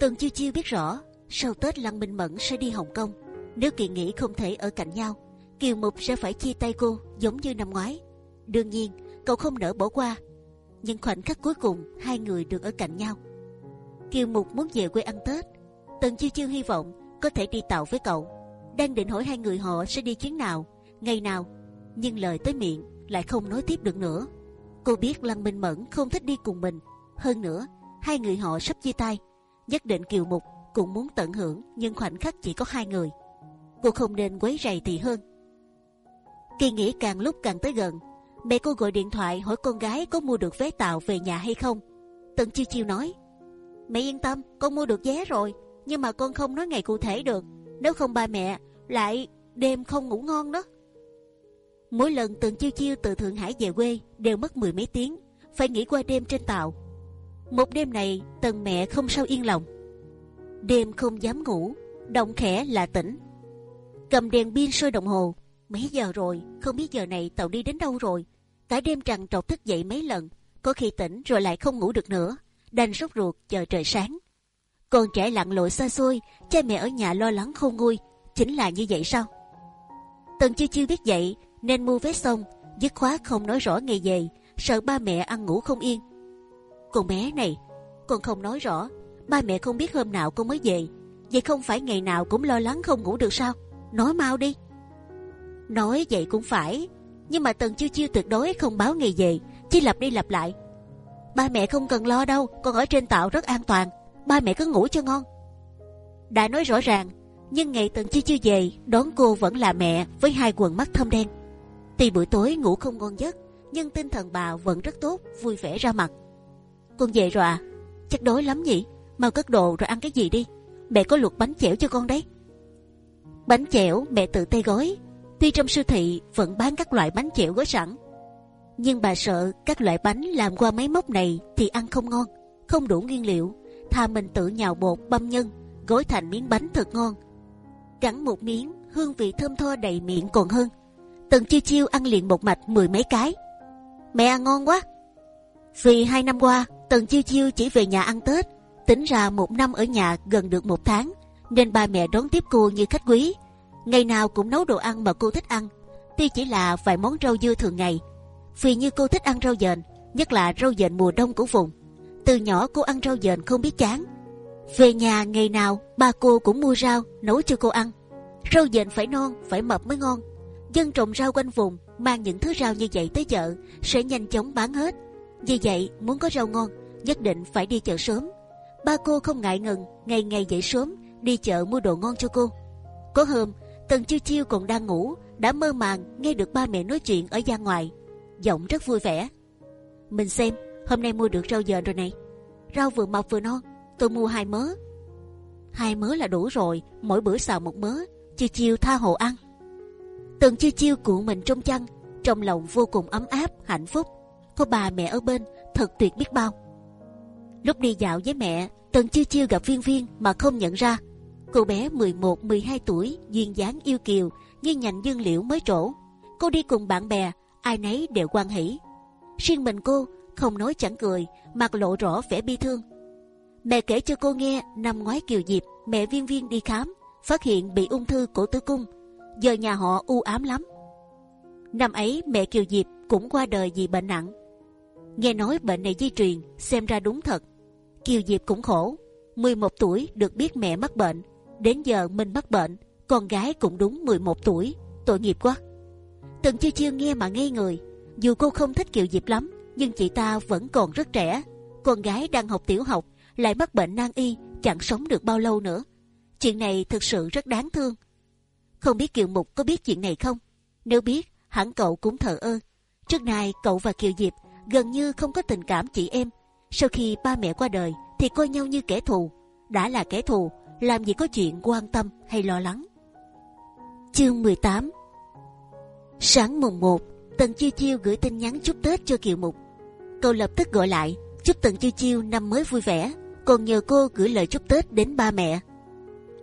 Tần Chiêu Chiêu biết rõ sau Tết Lăng Minh Mẫn sẽ đi Hồng Kông. Nếu kỳ nghỉ không thể ở cạnh nhau, Kiều Mục sẽ phải chia tay cô giống như năm ngoái. Đương nhiên, cậu không nỡ bỏ qua. Nhưng khoảnh khắc cuối cùng hai người được ở cạnh nhau. Kiều Mục muốn về quê ăn Tết. Tần Chiêu Chiêu hy vọng có thể đi tàu với cậu. Đang định hỏi hai người họ sẽ đi chuyến nào, ngày nào, nhưng lời tới miệng lại không nói tiếp được nữa. Cô biết Lăng Minh Mẫn không thích đi cùng mình. Hơn nữa, hai người họ sắp chia tay. Nhất định Kiều Mục cũng muốn tận hưởng, nhưng khoảnh khắc chỉ có hai người. Cô không nên quấy rầy thì hơn. Kỳ nghỉ càng lúc càng tới gần, mẹ cô gọi điện thoại hỏi con gái có mua được vé tàu về nhà hay không. Tần chiêu chiêu nói, mẹ yên tâm, con mua được vé rồi, nhưng mà con không nói ngày cụ thể được. Nếu không ba mẹ lại đêm không ngủ ngon đó. Mỗi lần Tần chiêu chiêu từ Thượng Hải về quê đều mất mười mấy tiếng, phải nghỉ qua đêm trên tàu. Một đêm này Tần mẹ không sao yên lòng. Đêm không dám ngủ, động khẽ là tỉnh. Cầm đèn pin soi đồng hồ, Mấy giờ rồi, không biết giờ này tàu đi đến đâu rồi. Cả đêm trằn trọc thức dậy mấy lần, có khi tỉnh rồi lại không ngủ được nữa, đành sốt ruột chờ trời sáng. Con trẻ lặn lội xa xôi, cha mẹ ở nhà lo lắng không nguôi, chính là như vậy sao? Tần chưa chưa biết vậy nên mua vé xong, dứt khoát không nói rõ ngày về, sợ ba mẹ ăn ngủ không yên. Con bé này, con không nói rõ, ba mẹ không biết hôm nào con mới về, vậy không phải ngày nào cũng lo lắng không ngủ được sao? Nói mau đi. Nói vậy cũng phải, nhưng mà Tần chiêu chiêu tuyệt đối không báo ngày về, chỉ lặp đi lặp lại. Ba mẹ không cần lo đâu, con ở trên tàu rất an toàn, ba mẹ cứ ngủ cho ngon. Đã nói rõ ràng, nhưng ngày Tần chiêu chiêu về đón cô vẫn là mẹ với hai quần mắt thâm đen. Tuy buổi tối ngủ không ngon giấc, nhưng tinh thần bà vẫn rất tốt, vui vẻ ra mặt. Con về rồi à? Chắc đói lắm nhỉ? Mau cất đồ rồi ăn cái gì đi. Mẹ có luộc bánh chẻo cho con đấy. Bánh chẻo mẹ tự tay gói. Tuy trong siêu thị vẫn bán các loại bánh chẻo gói sẵn, nhưng bà sợ các loại bánh làm qua máy móc này thì ăn không ngon, không đủ nguyên liệu. Thà mình tự nhào bột băm nhân, gói thành miếng bánh thật ngon. Cắn một miếng, hương vị thơm tho đầy miệng còn hơn. Tần chiêu chiêu ăn liền một mạch mười mấy cái. Mẹ ăn ngon quá. Vì hai năm qua Tần chiêu chiêu chỉ về nhà ăn Tết, tính ra một năm ở nhà gần được một tháng, nên ba mẹ đón tiếp cô như khách quý. Ngày nào cũng nấu đồ ăn mà cô thích ăn, tuy chỉ là vài món rau dưa thường ngày. Vì như cô thích ăn rau dền, nhất là rau dền mùa đông của vùng. Từ nhỏ cô ăn rau dền không biết chán. Về nhà ngày nào ba cô cũng mua rau nấu cho cô ăn. Rau dền phải non, phải mập mới ngon. Dân trồng rau quanh vùng mang những thứ rau như vậy tới chợ sẽ nhanh chóng bán hết. Vì vậy muốn có rau ngon nhất định phải đi chợ sớm. Ba cô không ngại ngần ngày ngày dậy sớm đi chợ mua đồ ngon cho cô. Có hôm Tần chiêu chiêu còn đang ngủ đã mơ màng nghe được ba mẹ nói chuyện ở gian ngoài, giọng rất vui vẻ. Mình xem hôm nay mua được rau dền rồi này, rau vừa mọc vừa non, tôi mua hai mớ. Hai mớ là đủ rồi, mỗi bữa xào một mớ, chiêu chiêu tha hồ ăn. Tần chiêu chiêu cuộn mình trong chăn, trong lòng vô cùng ấm áp, hạnh phúc. Có bà mẹ ở bên, thật tuyệt biết bao. Lúc đi dạo với mẹ, Tần chiêu chiêu gặp viên viên mà không nhận ra. Cô bé 11-12 tuổi, duyên dáng yêu kiều, như nhành dương liễu mới trổ. Cô đi cùng bạn bè, ai nấy đều quan hỷ. Riêng mình cô không nói chẳng cười, mặt lộ rõ vẻ bi thương. Mẹ kể cho cô nghe năm ngoái kiều diệp mẹ viên viên đi khám, phát hiện bị ung thư cổ tử cung. Giờ nhà họ u ám lắm. Năm ấy mẹ kiều diệp cũng qua đời vì bệnh nặng. Nghe nói bệnh này di truyền, xem ra đúng thật. Kiều Diệp cũng khổ. 11 tuổi được biết mẹ mắc bệnh, đến giờ mình mắc bệnh, con gái cũng đúng 11 tuổi, tội nghiệp quá. Tần chiêu chiêu nghe mà ngây người. Dù cô không thích Kiều Diệp lắm, nhưng chị ta vẫn còn rất trẻ. Con gái đang học tiểu học lại mắc bệnh nan y, chẳng sống được bao lâu nữa. Chuyện này thực sự rất đáng thương. Không biết Kiều Mục có biết chuyện này không? Nếu biết, hẳn cậu cũng thờ ơ. Trước nay cậu và Kiều Diệp gần như không có tình cảm chị em sau khi ba mẹ qua đời thì coi nhau như kẻ thù. Đã là kẻ thù, làm gì có chuyện quan tâm hay lo lắng. Chương 18 Sáng mùng 1, Tần Chiêu Chiêu gửi tin nhắn chúc Tết cho Kiều Mục. Cậu lập tức gọi lại, chúc Tần Chiêu Chiêu năm mới vui vẻ, còn nhờ cô gửi lời chúc Tết đến ba mẹ.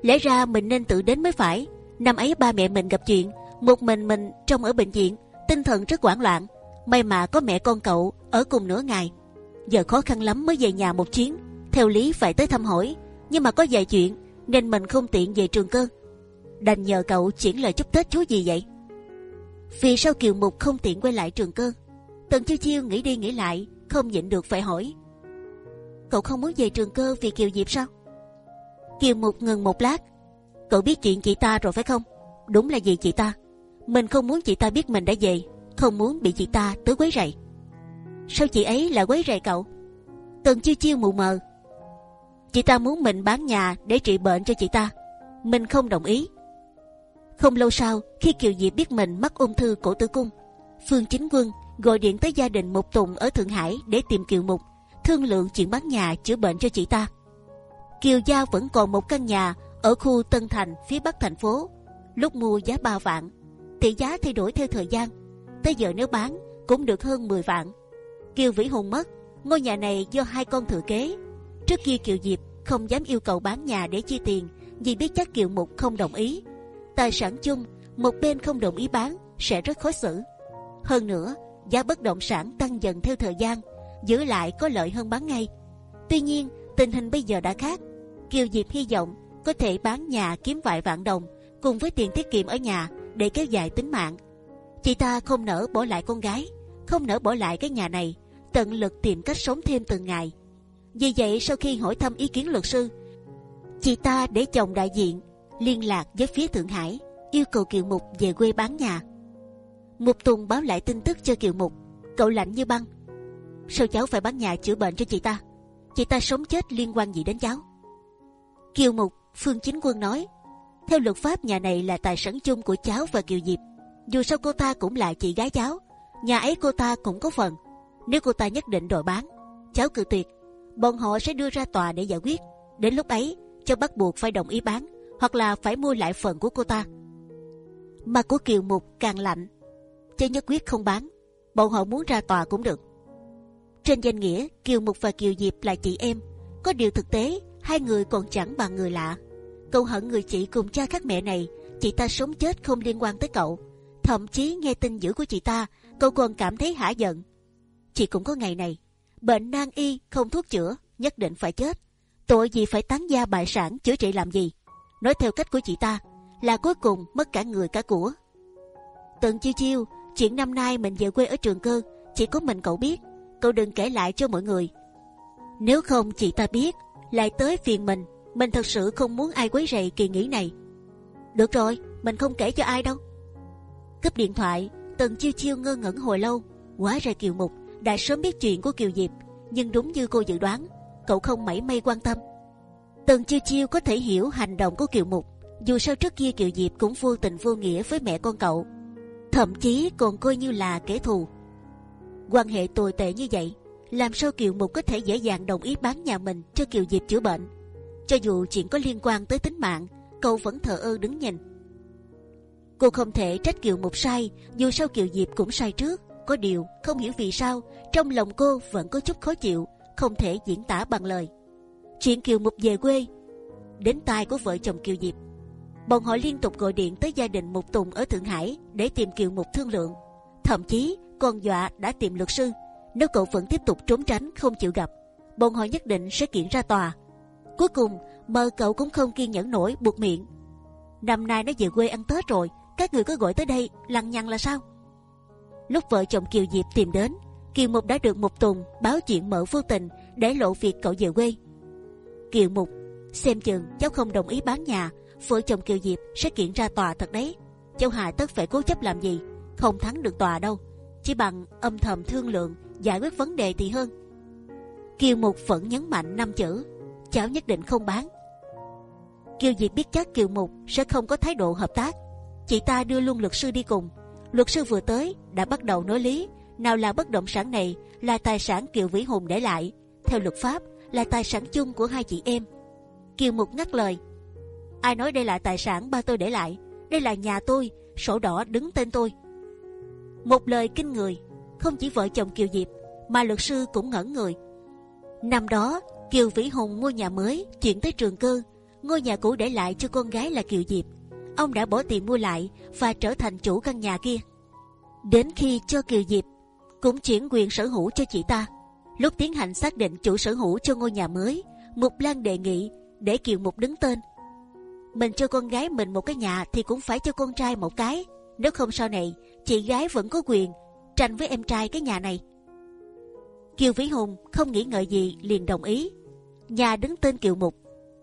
Lẽ ra mình nên tự đến mới phải. Năm ấy ba mẹ mình gặp chuyện, một mình mình trong ở bệnh viện, tinh thần rất hoảng loạn. May mà có mẹ con cậu ở cùng nửa ngày, giờ khó khăn lắm mới về nhà một chuyến. Theo lý phải tới thăm hỏi, nhưng mà có vài chuyện nên mình không tiện về trường cơ. Đành nhờ cậu chuyển lời chúc Tết chú gì vậy? Vì sao Kiều Mục không tiện quay lại trường cơ? Tần Chiêu Chiêu nghĩ đi nghĩ lại, không nhịn được phải hỏi. Cậu không muốn về trường cơ vì Kiều Diệp sao? Kiều Mục ngừng một lát. Cậu biết chuyện chị ta rồi phải không? Đúng là vì chị ta? Mình không muốn chị ta biết mình đã về, không muốn bị chị ta tới quấy rầy. Sao chị ấy lại quấy rầy cậu? Tần chiêu chiêu mù mờ. Chị ta muốn mình bán nhà để trị bệnh cho chị ta. Mình không đồng ý. Không lâu sau, khi Kiều Diệp biết mình mắc ung thư cổ tử cung, Phương Chính Quân gọi điện tới gia đình Mục Tùng ở Thượng Hải để tìm Kiều Mục, thương lượng chuyện bán nhà chữa bệnh cho chị ta. Kiều Gia vẫn còn một căn nhà ở khu Tân Thành phía bắc thành phố. Lúc mua giá 3 vạn, tỷ giá thay đổi theo thời gian. Tới giờ nếu bán cũng được hơn 10 vạn. Kiều Vĩ Hùng mất, ngôi nhà này do hai con thừa kế. Trước kia Kiều Diệp không dám yêu cầu bán nhà để chi tiền, vì biết chắc Kiều Mục không đồng ý. Tài sản chung một bên không đồng ý bán sẽ rất khó xử. Hơn nữa, giá bất động sản tăng dần theo thời gian, giữ lại có lợi hơn bán ngay. Tuy nhiên, tình hình bây giờ đã khác. Kiều Diệp hy vọng có thể bán nhà kiếm vài vạn đồng cùng với tiền tiết kiệm ở nhà để kéo dài tính mạng. Chị ta không nỡ bỏ lại con gái, không nỡ bỏ lại cái nhà này, tận lực tìm cách sống thêm từng ngày. Vì vậy sau khi hỏi thăm ý kiến luật sư, chị ta để chồng đại diện liên lạc với phía Thượng Hải yêu cầu Kiều Mục về quê bán nhà. Mục Tùng báo lại tin tức cho Kiều Mục, cậu lạnh như băng. Sao cháu phải bán nhà chữa bệnh cho chị ta? Chị ta sống chết liên quan gì đến cháu? Kiều Mục, Phương Chính Quân nói, theo luật pháp nhà này là tài sản chung của cháu và Kiều Diệp. Dù sao cô ta cũng là chị gái cháu, nhà ấy cô ta cũng có phần. Nếu cô ta nhất định đòi bán, cháu cự tuyệt, bọn họ sẽ đưa ra tòa để giải quyết. Đến lúc ấy, cho bắt buộc phải đồng ý bán, hoặc là phải mua lại phần của cô ta. Mặt của Kiều Mục càng lạnh, cho nhất quyết không bán, bọn họ muốn ra tòa cũng được. Trên danh nghĩa, Kiều Mục và Kiều Diệp là chị em, có điều thực tế hai người còn chẳng bằng người lạ. Cậu hận người chị cùng cha khác mẹ này, chị ta sống chết không liên quan tới cậu. Thậm chí nghe tin dữ của chị ta, cậu còn cảm thấy hả giận. Chị cũng có ngày này, bệnh nan y không thuốc chữa, nhất định phải chết. Tội gì phải tán gia bại sản chữa trị làm gì? Nói theo cách của chị ta, là cuối cùng mất cả người cả của. Tần chiêu chiêu, chuyện năm nay mình về quê ở trường cơ, chỉ có mình cậu biết. Cậu đừng kể lại cho mọi người. Nếu không chị ta biết, lại tới phiền mình. Mình thật sự không muốn ai quấy rầy kỳ nghỉ này. Được rồi, mình không kể cho ai đâu. Cúp điện thoại, Tần chiêu chiêu ngơ ngẩn hồi lâu. Quá ra Kiều Mục đã sớm biết chuyện của Kiều Diệp, nhưng đúng như cô dự đoán, cậu không mảy may quan tâm. Tần chiêu chiêu có thể hiểu hành động của Kiều Mục. Dù sao trước kia Kiều Diệp cũng vô tình vô nghĩa với mẹ con cậu, thậm chí còn coi như là kẻ thù. Quan hệ tồi tệ như vậy, làm sao Kiều Mục có thể dễ dàng đồng ý bán nhà mình cho Kiều Diệp chữa bệnh? Cho dù chuyện có liên quan tới tính mạng, cậu vẫn thờ ơ đứng nhìn. Cô không thể trách Kiều Mục sai, dù sao Kiều Diệp cũng sai trước. Có điều không hiểu vì sao trong lòng cô vẫn có chút khó chịu, không thể diễn tả bằng lời. Chuyện Kiều Mục về quê đến tai của vợ chồng Kiều Diệp, bọn họ liên tục gọi điện tới gia đình Mục Tùng ở Thượng Hải để tìm Kiều Mục thương lượng, thậm chí còn dọa đã tìm luật sư nếu cậu vẫn tiếp tục trốn tránh không chịu gặp, bọn họ nhất định sẽ kiện ra tòa. Cuối cùng, mờ cậu cũng không kiên nhẫn nổi buộc miệng. Năm nay nó về quê ăn Tết rồi, các người cứ gọi tới đây lằng nhằng là sao? Lúc vợ chồng Kiều Diệp tìm đến, Kiều Mục đã được Mục Tùng báo chuyện mở vô tình để lộ việc cậu về quê. Kiều Mục, xem chừng cháu không đồng ý bán nhà, vợ chồng Kiều Diệp sẽ kiện ra tòa thật đấy. Cháu Hà tất phải cố chấp làm gì, không thắng được tòa đâu. Chỉ bằng âm thầm thương lượng giải quyết vấn đề thì hơn. Kiều Mục vẫn nhấn mạnh năm chữ, cháu nhất định không bán. Kiều Diệp biết chắc Kiều Mục sẽ không có thái độ hợp tác. Chị ta đưa luôn luật sư đi cùng. Luật sư vừa tới đã bắt đầu nói lý. Nào là bất động sản này là tài sản Kiều Vĩ Hùng để lại, theo luật pháp là tài sản chung của hai chị em. Kiều Mục ngắt lời. Ai nói đây là tài sản ba tôi để lại? Đây là nhà tôi, sổ đỏ đứng tên tôi. Một lời kinh người không chỉ vợ chồng Kiều Diệp mà luật sư cũng ngẩn người. Năm đó Kiều Vĩ Hùng mua nhà mới chuyển tới trường cơ, ngôi nhà cũ để lại cho con gái là Kiều Diệp. Ông đã bỏ tiền mua lại và trở thành chủ căn nhà kia. Đến khi cho Kiều Diệp cũng chuyển quyền sở hữu cho chị ta. Lúc tiến hành xác định chủ sở hữu cho ngôi nhà mới, Mục Lan đề nghị để Kiều Mục đứng tên. Mình cho con gái mình một cái nhà thì cũng phải cho con trai một cái. Nếu không sau này chị gái vẫn có quyền tranh với em trai cái nhà này. Kiều Vĩ Hùng không nghĩ ngợi gì liền đồng ý. Nhà đứng tên Kiều Mục,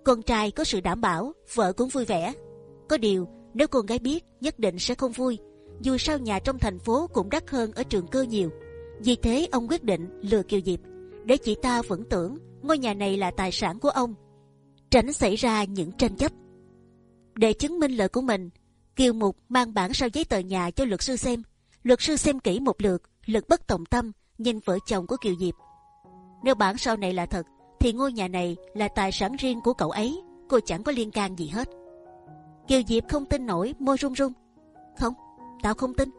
con trai có sự đảm bảo, vợ cũng vui vẻ. Có điều nếu con gái biết nhất định sẽ không vui. Dù sao nhà trong thành phố cũng đắt hơn ở trường cơ nhiều. Vì thế ông quyết định lừa Kiều Diệp để chị ta vẫn tưởng ngôi nhà này là tài sản của ông, tránh xảy ra những tranh chấp. Để chứng minh lời của mình, Kiều Mục mang bản sao giấy tờ nhà cho luật sư xem Luật sư xem kỹ một lượt, lực bất tòng tâm nhìn vợ chồng của Kiều Diệp. Nếu bản sao này là thật, thì ngôi nhà này là tài sản riêng của cậu ấy, cô chẳng có liên can gì hết. Kiều Diệp không tin nổi, môi run run. Không, tao không tin.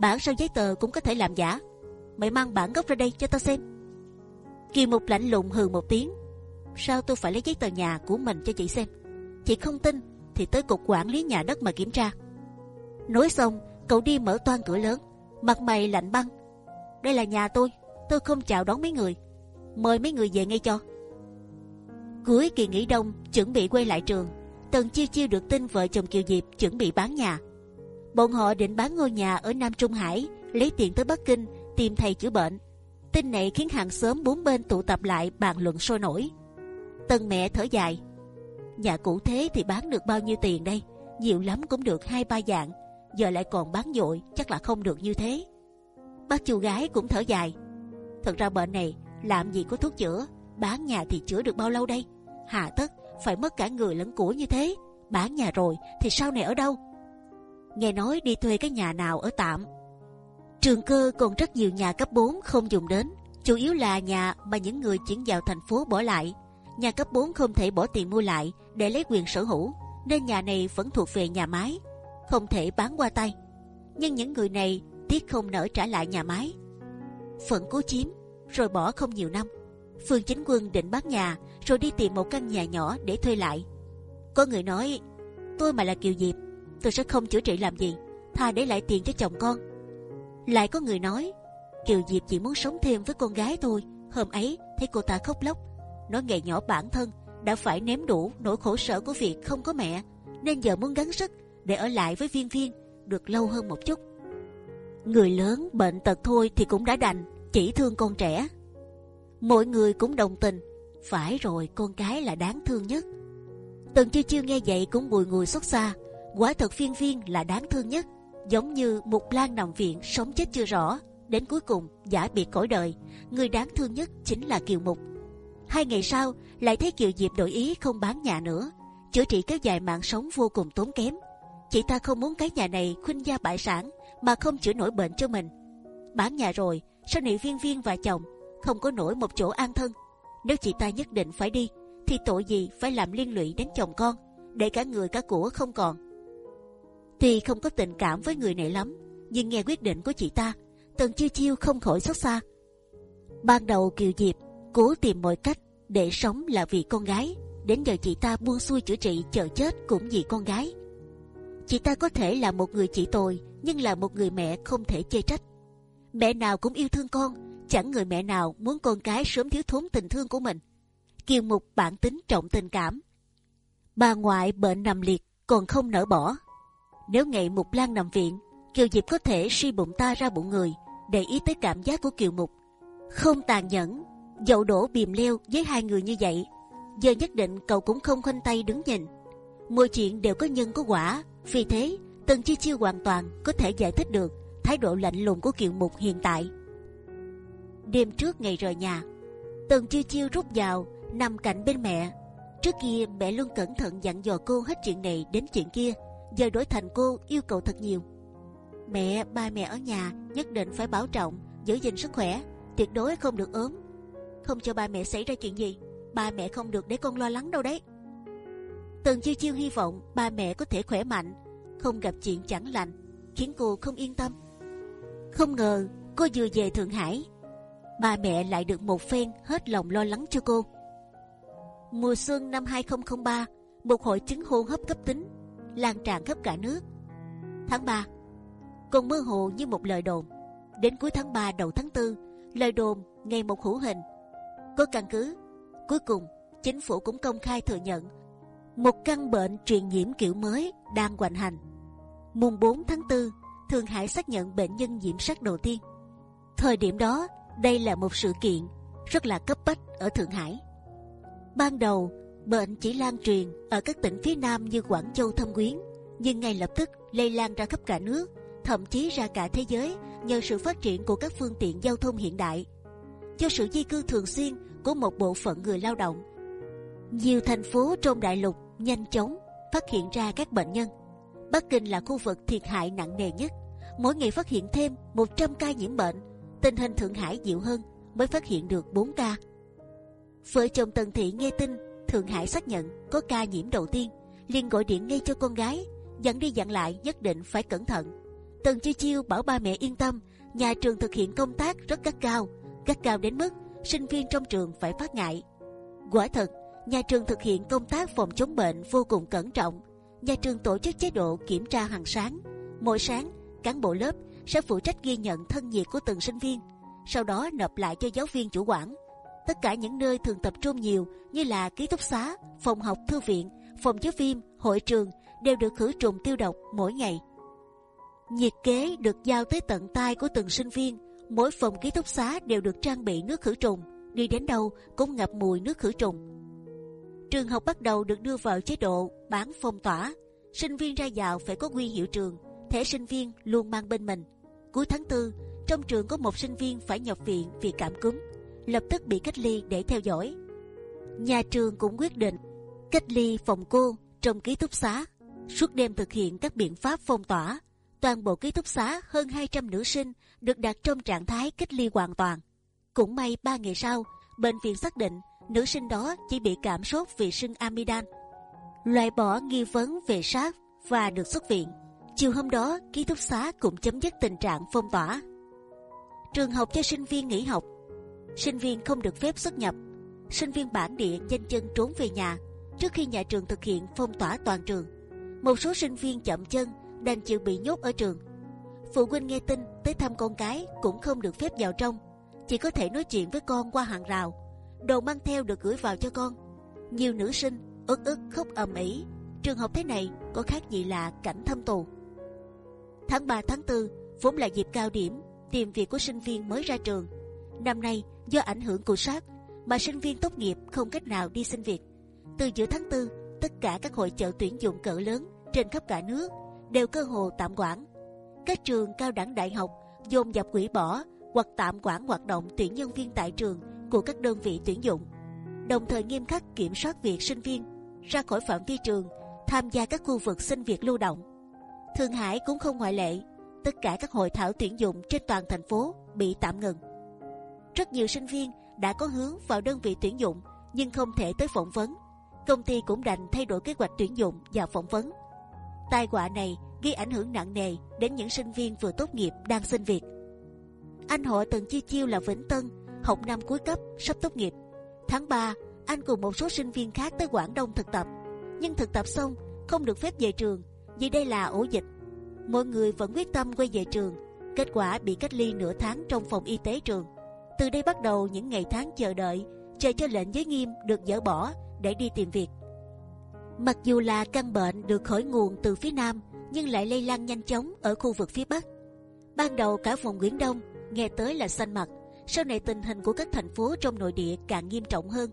Bản sao giấy tờ cũng có thể làm giả. Mày mang bản gốc ra đây cho tao xem. Kiều Mục lạnh lùng hừ một tiếng. Sao tôi phải lấy giấy tờ nhà của mình cho chị xem? Chị không tin thì tới cục quản lý nhà đất mà kiểm tra. Nói xong, cậu đi mở toan cửa lớn, mặt mày lạnh băng. Đây là nhà tôi, tôi không chào đón mấy người, mời mấy người về ngay cho. Cuối kỳ nghỉ đông, chuẩn bị quay lại trường, Tần Chiêu Chiêu được tin vợ chồng Kiều Diệp chuẩn bị bán nhà. Bọn họ định bán ngôi nhà ở Nam Trung Hải, lấy tiền tới Bắc Kinh tìm thầy chữa bệnh. Tin này khiến hàng xóm bốn bên tụ tập lại bàn luận sôi nổi. Tần mẹ thở dài, nhà cũ thế thì bán được bao nhiêu tiền đây? Nhiều lắm cũng được hai ba dạng, giờ lại còn bán dội, chắc là không được như thế. Bác chú gái cũng thở dài. Thật ra bệnh này làm gì có thuốc chữa, bán nhà thì chữa được bao lâu đây? Hà tất phải mất cả người lẫn của như thế. Bán nhà rồi thì sau này ở đâu? Nghe nói đi thuê cái nhà nào ở tạm. Trường cơ còn rất nhiều nhà cấp 4 không dùng đến, chủ yếu là nhà mà những người chuyển vào thành phố bỏ lại. Nhà cấp 4 không thể bỏ tiền mua lại để lấy quyền sở hữu, nên nhà này vẫn thuộc về nhà máy, không thể bán qua tay. Nhưng những người này tiếc không nỡ trả lại nhà máy, phận cố chiếm rồi bỏ không nhiều năm. Phương Chính Quân định bán nhà rồi đi tìm một căn nhà nhỏ để thuê lại. Có người nói tôi mà là Kiều Diệp tôi sẽ không chữa trị làm gì, tha để lại tiền cho chồng con. Lại có người nói Kiều Diệp chỉ muốn sống thêm với con gái thôi. Hôm ấy thấy cô ta khóc lóc, nói ngày nhỏ bản thân đã phải nếm đủ nỗi khổ sở của việc không có mẹ, nên giờ muốn gắng sức để ở lại với Viên Viên được lâu hơn một chút. Người lớn bệnh tật thôi thì cũng đã đành, chỉ thương con trẻ. Mọi người cũng đồng tình, phải rồi con cái là đáng thương nhất. Tần chiêu chiêu nghe vậy cũng bùi ngùi xót xa, quả thật Viên Viên là đáng thương nhất, giống như một lan nằm viện sống chết chưa rõ, đến cuối cùng giả biệt cõi đời, người đáng thương nhất chính là Kiều Mục. Hai ngày sau lại thấy Kiều Diệp đổi ý không bán nhà nữa, chữa trị kéo dài mạng sống vô cùng tốn kém. Chị ta không muốn cái nhà này khuynh gia bại sản mà không chữa nổi bệnh cho mình. Bán nhà rồi, sao nị Viên Viên và chồng không có nổi một chỗ an thân. Nếu chị ta nhất định phải đi, thì tội gì phải làm liên lụy đến chồng con, để cả người cả của không còn. Tuy không có tình cảm với người này lắm, nhưng nghe quyết định của chị ta, Tần Chiêu Chiêu không khỏi xót xa. Ban đầu Kiều Diệp cố tìm mọi cách để sống là vì con gái, đến giờ chị ta buông xuôi chữa trị chờ chết cũng vì con gái. Chị ta có thể là một người chị tồi, nhưng là một người mẹ không thể chê trách. Mẹ nào cũng yêu thương con, chẳng người mẹ nào muốn con cái sớm thiếu thốn tình thương của mình. Kiều Mục bản tính trọng tình cảm. Bà ngoại bệnh nằm liệt còn không nỡ bỏ. Nếu ngày Mục Lan nằm viện, Kiều Diệp có thể suy bụng ta ra bụng người, để ý tới cảm giác của Kiều Mục. Không tàn nhẫn, dậu đổ bìm leo với hai người như vậy, giờ nhất định cậu cũng không khoanh tay đứng nhìn. Mọi chuyện đều có nhân có quả, vì thế Tần Chi Chiêu hoàn toàn có thể giải thích được thái độ lạnh lùng của Kiều Mục hiện tại. Đêm trước ngày rời nhà, Tần chiêu Chiêu rút vào nằm cạnh bên mẹ. Trước kia mẹ luôn cẩn thận dặn dò cô hết chuyện này đến chuyện kia, giờ đổi thành cô yêu cầu thật nhiều. Mẹ, ba mẹ ở nhà nhất định phải bảo trọng, giữ gìn sức khỏe, tuyệt đối không được ốm, không cho ba mẹ xảy ra chuyện gì. Ba mẹ không được để con lo lắng đâu đấy. Tần chiêu chiêu hy vọng ba mẹ có thể khỏe mạnh, không gặp chuyện chẳng lành, khiến cô không yên tâm. Không ngờ cô vừa về Thượng Hải, ba mẹ lại được một phen hết lòng lo lắng cho cô. Mùa xuân năm 2003, một hội chứng hô hấp cấp tính lan tràn khắp cả nước. Tháng 3, còn mơ hồ như một lời đồn. Đến cuối tháng 3 đầu tháng 4, lời đồn ngày một hữu hình. Có căn cứ. Cuối cùng, chính phủ cũng công khai thừa nhận một căn bệnh truyền nhiễm kiểu mới đang hoành hành. Mùng 4 tháng 4, Thượng Hải xác nhận bệnh nhân nhiễm sắc đầu tiên. Thời điểm đó, đây là một sự kiện rất là cấp bách ở Thượng Hải. Ban đầu, bệnh chỉ lan truyền ở các tỉnh phía Nam như Quảng Châu, Thâm Quyến, nhưng ngay lập tức lây lan ra khắp cả nước, thậm chí ra cả thế giới nhờ sự phát triển của các phương tiện giao thông hiện đại. Do sự di cư thường xuyên của một bộ phận người lao động, nhiều thành phố trong đại lục nhanh chóng phát hiện ra các bệnh nhân. Bắc Kinh là khu vực thiệt hại nặng nề nhất, mỗi ngày phát hiện thêm 100 ca nhiễm bệnh. Tình hình Thượng Hải dịu hơn, mới phát hiện được 4 ca. Vợ chồng Tần Thị nghe tin Thượng Hải xác nhận có ca nhiễm đầu tiên, liền gọi điện ngay cho con gái, dặn đi dặn lại nhất định phải cẩn thận. Tần Chiêu Chiêu bảo ba mẹ yên tâm, nhà trường thực hiện công tác rất gắt cao, gắt cao đến mức sinh viên trong trường phải phát ngại. Quả thật, nhà trường thực hiện công tác phòng chống bệnh vô cùng cẩn trọng. Nhà trường tổ chức chế độ kiểm tra hàng sáng, Mỗi sáng, cán bộ lớp sẽ phụ trách ghi nhận thân nhiệt của từng sinh viên, sau đó nộp lại cho giáo viên chủ quản. Tất cả những nơi thường tập trung nhiều như là ký túc xá, phòng học, thư viện, phòng chiếu phim, hội trường đều được khử trùng tiêu độc mỗi ngày. Nhiệt kế được giao tới tận tay của từng sinh viên. Mỗi phòng ký túc xá đều được trang bị nước khử trùng, đi đến đâu cũng ngập mùi nước khử trùng. Trường học bắt đầu được đưa vào chế độ bán phong tỏa. Sinh viên ra vào phải có quy hiệu trường, thẻ sinh viên luôn mang bên mình. Cuối tháng 4, trong trường có một sinh viên phải nhập viện vì cảm cúm, lập tức bị cách ly để theo dõi. Nhà trường cũng quyết định cách ly phòng cô trong ký túc xá, suốt đêm thực hiện các biện pháp phong tỏa. Toàn bộ ký túc xá hơn 200 nữ sinh được đặt trong trạng thái cách ly hoàn toàn. Cũng may ba ngày sau, bệnh viện xác định nữ sinh đó chỉ bị cảm sốt vì sưng amidan, loại bỏ nghi vấn về SARS và được xuất viện. Chiều hôm đó, ký túc xá cũng chấm dứt tình trạng phong tỏa. Trường học cho sinh viên nghỉ học, sinh viên không được phép xuất nhập, sinh viên bản địa danh chân trốn về nhà trước khi nhà trường thực hiện phong tỏa toàn trường. Một số sinh viên chậm chân đành chịu bị nhốt ở trường. Phụ huynh nghe tin tới thăm con cái cũng không được phép vào trong, chỉ có thể nói chuyện với con qua hàng rào. Đồ mang theo được gửi vào cho con. Nhiều nữ sinh ức ức khóc ầm ĩ. Trường học thế này có khác gì là cảnh thâm tù. Tháng 3 tháng 4 vốn là dịp cao điểm tìm việc của sinh viên mới ra trường. Năm nay do ảnh hưởng của sát mà sinh viên tốt nghiệp không cách nào đi xin việc. Từ giữa tháng 4 tất cả các hội chợ tuyển dụng cỡ lớn trên khắp cả nước đều cơ hồ tạm quản. Các trường cao đẳng đại học dồn dập hủy bỏ hoặc tạm quản hoạt động tuyển nhân viên tại trường của các đơn vị tuyển dụng, đồng thời nghiêm khắc kiểm soát việc sinh viên ra khỏi phạm vi trường tham gia các khu vực xin việc lưu động. Thượng Hải cũng không ngoại lệ, tất cả các hội thảo tuyển dụng trên toàn thành phố bị tạm ngừng. Rất nhiều sinh viên đã có hướng vào đơn vị tuyển dụng nhưng không thể tới phỏng vấn. Công ty cũng đành thay đổi kế hoạch tuyển dụng và phỏng vấn. Tai họa này gây ảnh hưởng nặng nề đến những sinh viên vừa tốt nghiệp đang xin việc. Anh họ từng chi chiêu là Vĩnh Tân, học năm cuối cấp sắp tốt nghiệp. Tháng 3, anh cùng một số sinh viên khác tới Quảng Đông thực tập, nhưng thực tập xong không được phép về trường vì đây là ổ dịch. Mọi người vẫn quyết tâm quay về trường, kết quả bị cách ly nửa tháng trong phòng y tế trường. Từ đây bắt đầu những ngày tháng chờ đợi, chờ cho lệnh giới nghiêm được dỡ bỏ để đi tìm việc. Mặc dù là căn bệnh được khởi nguồn từ phía Nam, nhưng lại lây lan nhanh chóng ở khu vực phía Bắc. Ban đầu cả vùng Nguyễn Đông nghe tới là xanh mặt, sau này tình hình của các thành phố trong nội địa càng nghiêm trọng hơn.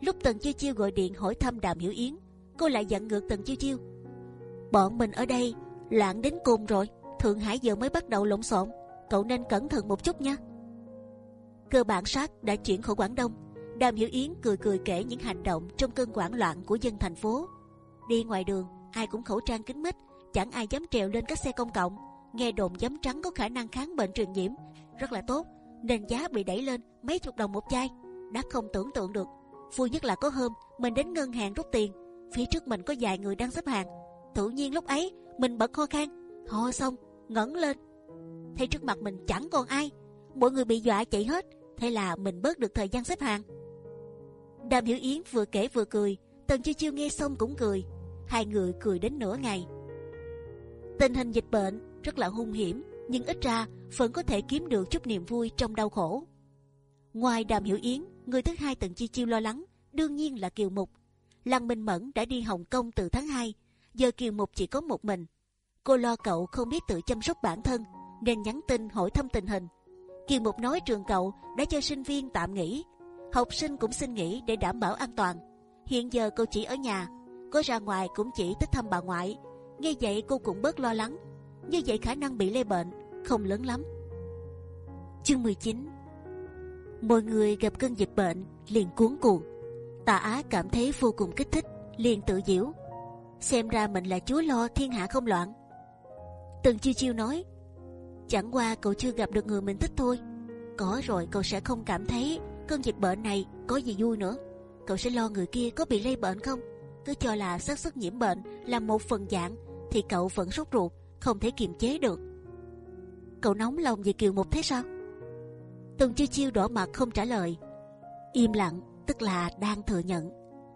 Lúc Tần Chiêu Chiêu gọi điện hỏi thăm Đàm Hiểu Yến, cô lại dặn ngược Tần Chiêu Chiêu: bọn mình ở đây loạn đến cùng rồi, Thượng Hải giờ mới bắt đầu lộn xộn, cậu nên cẩn thận một chút nha. Cơ bản sát đã chuyển khỏi Quảng Đông, Đàm Hiểu Yến cười cười kể những hành động trong cơn hoảng loạn của dân thành phố. Đi ngoài đường, ai cũng khẩu trang kín mít, chẳng ai dám trèo lên các xe công cộng. Nghe đồn giấm trắng có khả năng kháng bệnh truyền nhiễm, rất là tốt, nên giá bị đẩy lên mấy chục đồng một chai. Đã không tưởng tượng được. Vui nhất là có hôm mình đến ngân hàng rút tiền, phía trước mình có vài người đang xếp hàng. Tự nhiên lúc ấy mình bật ho khan, ho xong ngẩng lên, thấy trước mặt mình chẳng còn ai, mọi người bị dọa chạy hết, thế là mình bớt được thời gian xếp hàng. Đàm Hiểu Yến vừa kể vừa cười, Tần Chiêu Chiêu nghe xong cũng cười, hai người cười đến nửa ngày. Tình hình dịch bệnh rất là hung hiểm, nhưng ít ra vẫn có thể kiếm được chút niềm vui trong đau khổ. Ngoài Đàm Hiểu Yến, người thứ hai Tần Chi Chiêu lo lắng, đương nhiên là Kiều Mục. Lăng Minh Mẫn đã đi Hồng Kông từ tháng 2, giờ Kiều Mục chỉ có một mình. Cô lo cậu không biết tự chăm sóc bản thân, nên nhắn tin hỏi thăm tình hình. Kiều Mục nói trường cậu đã cho sinh viên tạm nghỉ, học sinh cũng xin nghỉ để đảm bảo an toàn. Hiện giờ cô chỉ ở nhà, có ra ngoài cũng chỉ tới thăm bà ngoại. Nghe vậy cô cũng bớt lo lắng. Như vậy khả năng bị lây bệnh không lớn lắm. Chương 19 Mọi người gặp cơn dịch bệnh liền cuốn cuồng. Tạ Á cảm thấy vô cùng kích thích, liền tự diễu. Xem ra mình là chúa lo thiên hạ không loạn. Từng chiêu chiêu nói, chẳng qua cậu chưa gặp được người mình thích thôi. Có rồi cậu sẽ không cảm thấy cơn dịch bệnh này có gì vui nữa. Cậu sẽ lo người kia có bị lây bệnh không? Cứ cho là xác suất nhiễm bệnh là một phần dạng, thì cậu vẫn sốt ruột, không thể kiềm chế được. Cậu nóng lòng về Kiều Mục thế sao? Từng chiêu chiêu đỏ mặt không trả lời, im lặng tức là đang thừa nhận.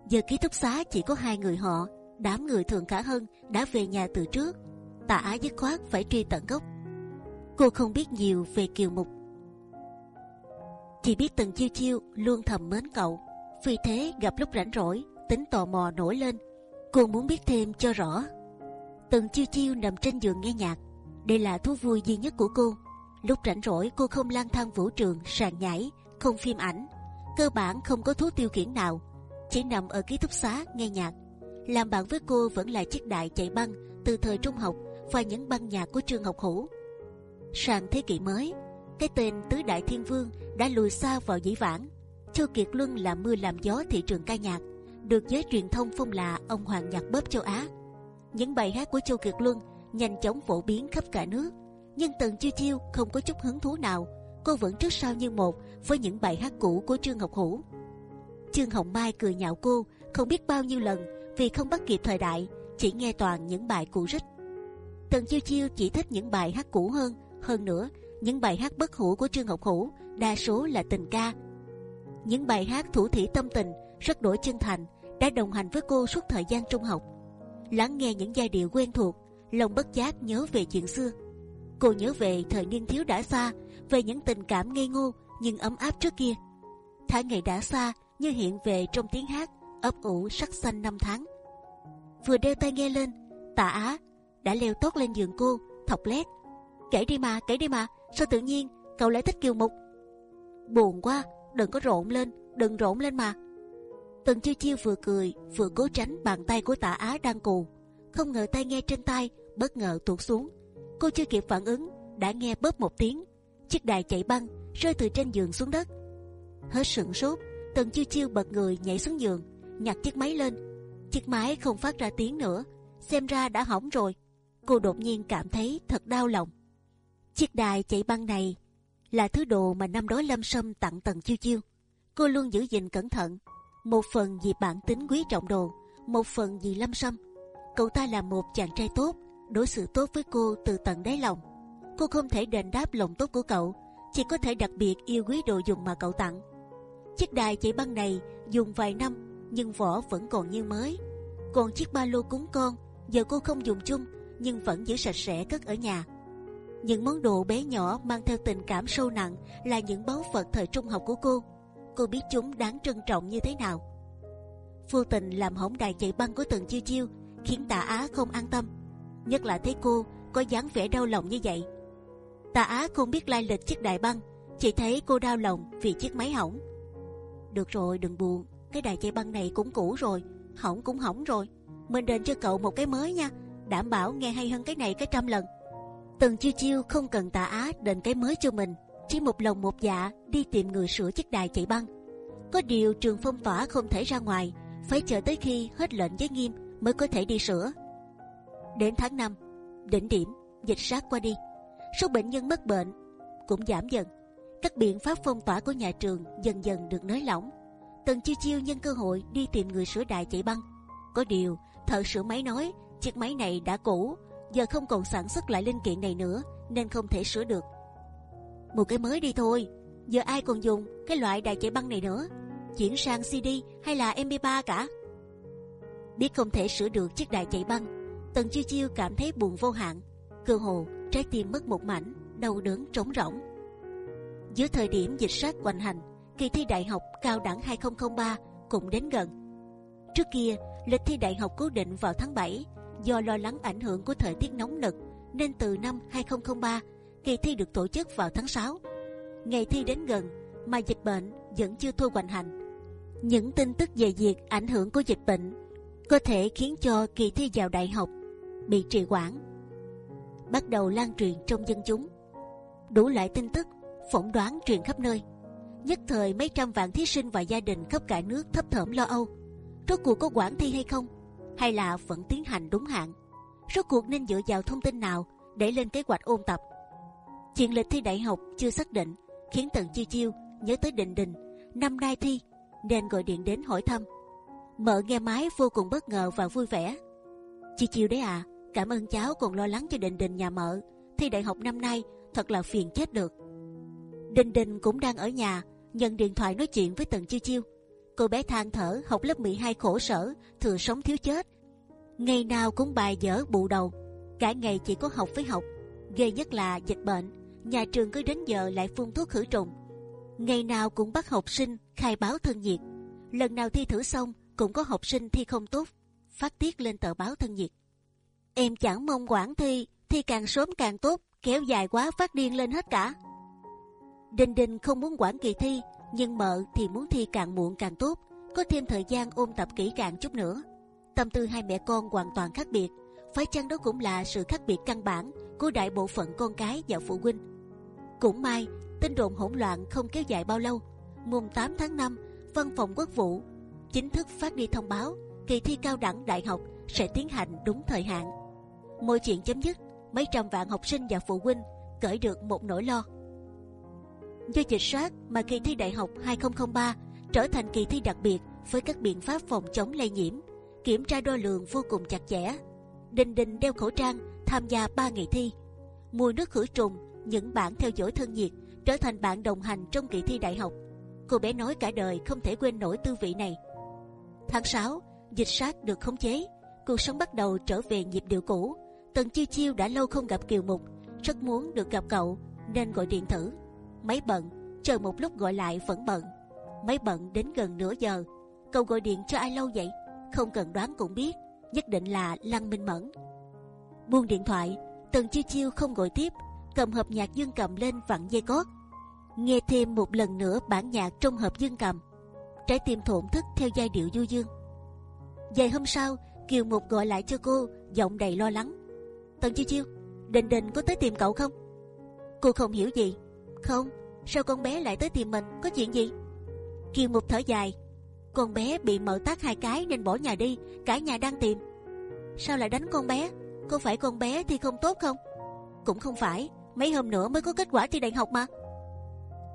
Giờ ký túc xá chỉ có hai người họ, đám người thường khả hơn đã về nhà từ trước. Tạ Á dứt khoát phải truy tận gốc. Cô không biết nhiều về Kiều Mục, chỉ biết Tần Chiêu Chiêu luôn thầm mến cậu. Vì thế gặp lúc rảnh rỗi, tính tò mò nổi lên. Cô muốn biết thêm cho rõ. Tần Chiêu Chiêu nằm trên giường nghe nhạc. Đây là thú vui duy nhất của cô. Lúc rảnh rỗi cô không lang thang vũ trường, sàn nhảy, không phim ảnh. Cơ bản không có thú tiêu khiển nào, chỉ nằm ở ký túc xá nghe nhạc. Làm bạn với cô vẫn là chiếc đại chạy băng từ thời trung học và những băng nhạc của trường học hữu. Sang thế kỷ mới, cái tên tứ đại thiên vương đã lùi xa vào dĩ vãng. Châu Kiệt Luân là mưa làm gió thị trường ca nhạc, được giới truyền thông phong là ông hoàng nhạc bóp châu Á. Những bài hát của Châu Kiệt Luân nhanh chóng phổ biến khắp cả nước, nhưng Tần Chiêu Chiêu không có chút hứng thú nào. Cô vẫn trước sau như một với những bài hát cũ của Trương Ngọc Hữu. Trương Hồng Mai cười nhạo cô không biết bao nhiêu lần vì không bắt kịp thời đại, chỉ nghe toàn những bài cũ rích. Tần Chiêu Chiêu chỉ thích những bài hát cũ hơn, hơn nữa những bài hát bất hủ của Trương Ngọc Hữu đa số là tình ca. Những bài hát thủ thỉ tâm tình rất đổi chân thành đã đồng hành với cô suốt thời gian trung học. Lắng nghe những giai điệu quen thuộc, lòng bất giác nhớ về chuyện xưa. Cô nhớ về thời niên thiếu đã xa, về những tình cảm ngây ngô nhưng ấm áp trước kia. Tháng ngày đã xa như hiện về trong tiếng hát ấp ủ sắc xanh năm tháng. Vừa đeo tai nghe lên, Tạ Á đã leo tốt lên giường cô, thọc lét. Kể đi mà, kể đi mà, sao tự nhiên cậu lại thích Kiều Mục? Buồn quá, đừng có rộn lên, đừng rộn lên mà. Tần chiêu chiêu vừa cười vừa cố tránh bàn tay của Tạ Á đang cù. Không ngờ tay nghe trên tay bất ngờ tuột xuống. Cô chưa kịp phản ứng đã nghe bóp một tiếng, chiếc đài chạy băng rơi từ trên giường xuống đất. Hết sững sốt, Tần chiêu chiêu bật người nhảy xuống giường, nhặt chiếc máy lên. Chiếc máy không phát ra tiếng nữa, xem ra đã hỏng rồi. Cô đột nhiên cảm thấy thật đau lòng. Chiếc đài chạy băng này là thứ đồ mà năm đó Lâm Sâm tặng Tần Chiêu Chiêu. Cô luôn giữ gìn cẩn thận, một phần vì bản tính quý trọng đồ, một phần vì Lâm Sâm. Cậu ta là một chàng trai tốt, đối xử tốt với cô từ tận đáy lòng. Cô không thể đền đáp lòng tốt của cậu, chỉ có thể đặc biệt yêu quý đồ dùng mà cậu tặng. Chiếc đài chạy băng này dùng vài năm nhưng vỏ vẫn còn như mới. Còn chiếc ba lô cúng con giờ cô không dùng chung nhưng vẫn giữ sạch sẽ cất ở nhà. Những món đồ bé nhỏ mang theo tình cảm sâu nặng là những báu vật thời trung học của cô. Cô biết chúng đáng trân trọng như thế nào. Vô tình làm hỏng đài chạy băng của Tần Chiêu Chiêu khiến Tạ Á không an tâm. Nhất là thấy cô có dáng vẻ đau lòng như vậy. Tạ Á không biết lai lịch chiếc đài băng, chỉ thấy cô đau lòng vì chiếc máy hỏng. Được rồi, đừng buồn, cái đài chạy băng này cũng cũ rồi, hỏng cũng hỏng rồi. Mình đền cho cậu một cái mới nha, đảm bảo nghe hay hơn cái này cái trăm lần. Tần chiêu chiêu không cần tạ á đền cái mới cho mình, chỉ một lòng một dạ đi tìm người sửa chiếc đài chạy băng. Có điều trường phong tỏa không thể ra ngoài, phải chờ tới khi hết lệnh giới nghiêm mới có thể đi sửa. Đến tháng 5, đỉnh điểm dịch sát qua đi, số bệnh nhân mất bệnh cũng giảm dần. Các biện pháp phong tỏa của nhà trường dần dần được nới lỏng. Tần chiêu chiêu nhân cơ hội đi tìm người sửa đài chạy băng. Có điều thợ sửa máy nói chiếc máy này đã cũ giờ không còn sản xuất lại linh kiện này nữa nên không thể sửa được. Một cái mới đi thôi. Giờ ai còn dùng cái loại đài chạy băng này nữa? Chuyển sang CD hay là MP3 cả? Biết không thể sửa được chiếc đài chạy băng, Tần Chiêu Chiêu cảm thấy buồn vô hạn. Cơ hồ trái tim mất một mảnh, đau đớn trống rỗng. Giữa thời điểm dịch sát hoành hành, kỳ thi đại học cao đẳng 2003 cũng đến gần. Trước kia, lịch thi đại học cố định vào tháng 7 Do lo lắng ảnh hưởng của thời tiết nóng nực nên từ năm 2003 kỳ thi được tổ chức vào tháng 6. Ngày thi đến gần mà dịch bệnh vẫn chưa thôi hoành hành. Những tin tức về việc ảnh hưởng của dịch bệnh có thể khiến cho kỳ thi vào đại học bị trì hoãn, bắt đầu lan truyền trong dân chúng. Đủ loại tin tức phỏng đoán truyền khắp nơi. Nhất thời mấy trăm vạn thí sinh và gia đình khắp cả nước thấp thỏm lo âu. Rốt cuộc có quản thi hay không? hay là vẫn tiến hành đúng hạn? Rốt cuộc nên dựa vào thông tin nào để lên kế hoạch ôn tập? Chuyện lịch thi đại học chưa xác định khiến Tần Chiêu Chiêu nhớ tới Định Đình năm nay thi nên gọi điện đến hỏi thăm. Mợ nghe máy vô cùng bất ngờ và vui vẻ. Chiêu Chiêu đấy à, cảm ơn cháu còn lo lắng cho Định Đình nhà mợ. Thi đại học năm nay thật là phiền chết được. Đình Đình cũng đang ở nhà nhận điện thoại nói chuyện với Tần Chiêu Chiêu. Cô bé than thở học lớp 12 khổ sở, thừa sống thiếu chết. Ngày nào cũng bài dở bụ đầu. cả ngày chỉ có học với học. ghê nhất là dịch bệnh, nhà trường cứ đến giờ lại phun thuốc khử trùng. ngày nào cũng bắt học sinh khai báo thân nhiệt. lần nào thi thử xong cũng có học sinh thi không tốt, phát tiết lên tờ báo thân nhiệt. Em chẳng mong quản thi, thi càng sớm càng tốt, kéo dài quá phát điên lên hết cả. Đinh Đinh không muốn quản kỳ thi, nhưng mợ thì muốn thi càng muộn càng tốt, có thêm thời gian ôn tập kỹ càng chút nữa. Tâm tư hai mẹ con hoàn toàn khác biệt, phải chăng đó cũng là sự khác biệt căn bản của đại bộ phận con cái và phụ huynh. Cũng may, tin đồn hỗn loạn không kéo dài bao lâu. Mùng 8 tháng 5, văn phòng quốc vụ chính thức phát đi thông báo kỳ thi cao đẳng đại học sẽ tiến hành đúng thời hạn. Mọi chuyện chấm dứt, mấy trăm vạn học sinh và phụ huynh cởi được một nỗi lo. Do dịch sát mà kỳ thi đại học 2003 trở thành kỳ thi đặc biệt với các biện pháp phòng chống lây nhiễm, kiểm tra đo lường vô cùng chặt chẽ. Đình Đình đeo khẩu trang tham gia 3 ngày thi. Mùi nước khử trùng, những bạn theo dõi thân nhiệt trở thành bạn đồng hành trong kỳ thi đại học. Cô bé nói cả đời không thể quên nổi tư vị này. Tháng 6, dịch sát được khống chế, cuộc sống bắt đầu trở về nhịp điệu cũ. Tần Chiêu Chiêu đã lâu không gặp Kiều Mục, rất muốn được gặp cậu nên gọi điện thử. Máy bận, chờ một lúc gọi lại vẫn bận. Máy bận đến gần nửa giờ, cậu gọi điện cho ai lâu vậy? Không cần đoán cũng biết, nhất định là Lăng Minh Mẫn. Buông điện thoại, Tần Chiêu Chiêu không gọi tiếp, cầm hộp nhạc dương cầm lên vặn dây cót, nghe thêm một lần nữa bản nhạc trong hộp dương cầm, trái tim thổn thức theo giai điệu du dương. Vài hôm sau, Kiều Mục gọi lại cho cô, giọng đầy lo lắng. Tần Chiêu Chiêu, Đình Đình có tới tìm cậu không? Cô không hiểu gì. Không, sao con bé lại tới tìm mình? Có chuyện gì? Kiều Mục thở dài. Con bé bị mở tát hai cái nên bỏ nhà đi, cả nhà đang tìm. Sao lại đánh con bé? Có phải con bé thì không tốt không? Cũng không phải, mấy hôm nữa mới có kết quả thi đại học mà.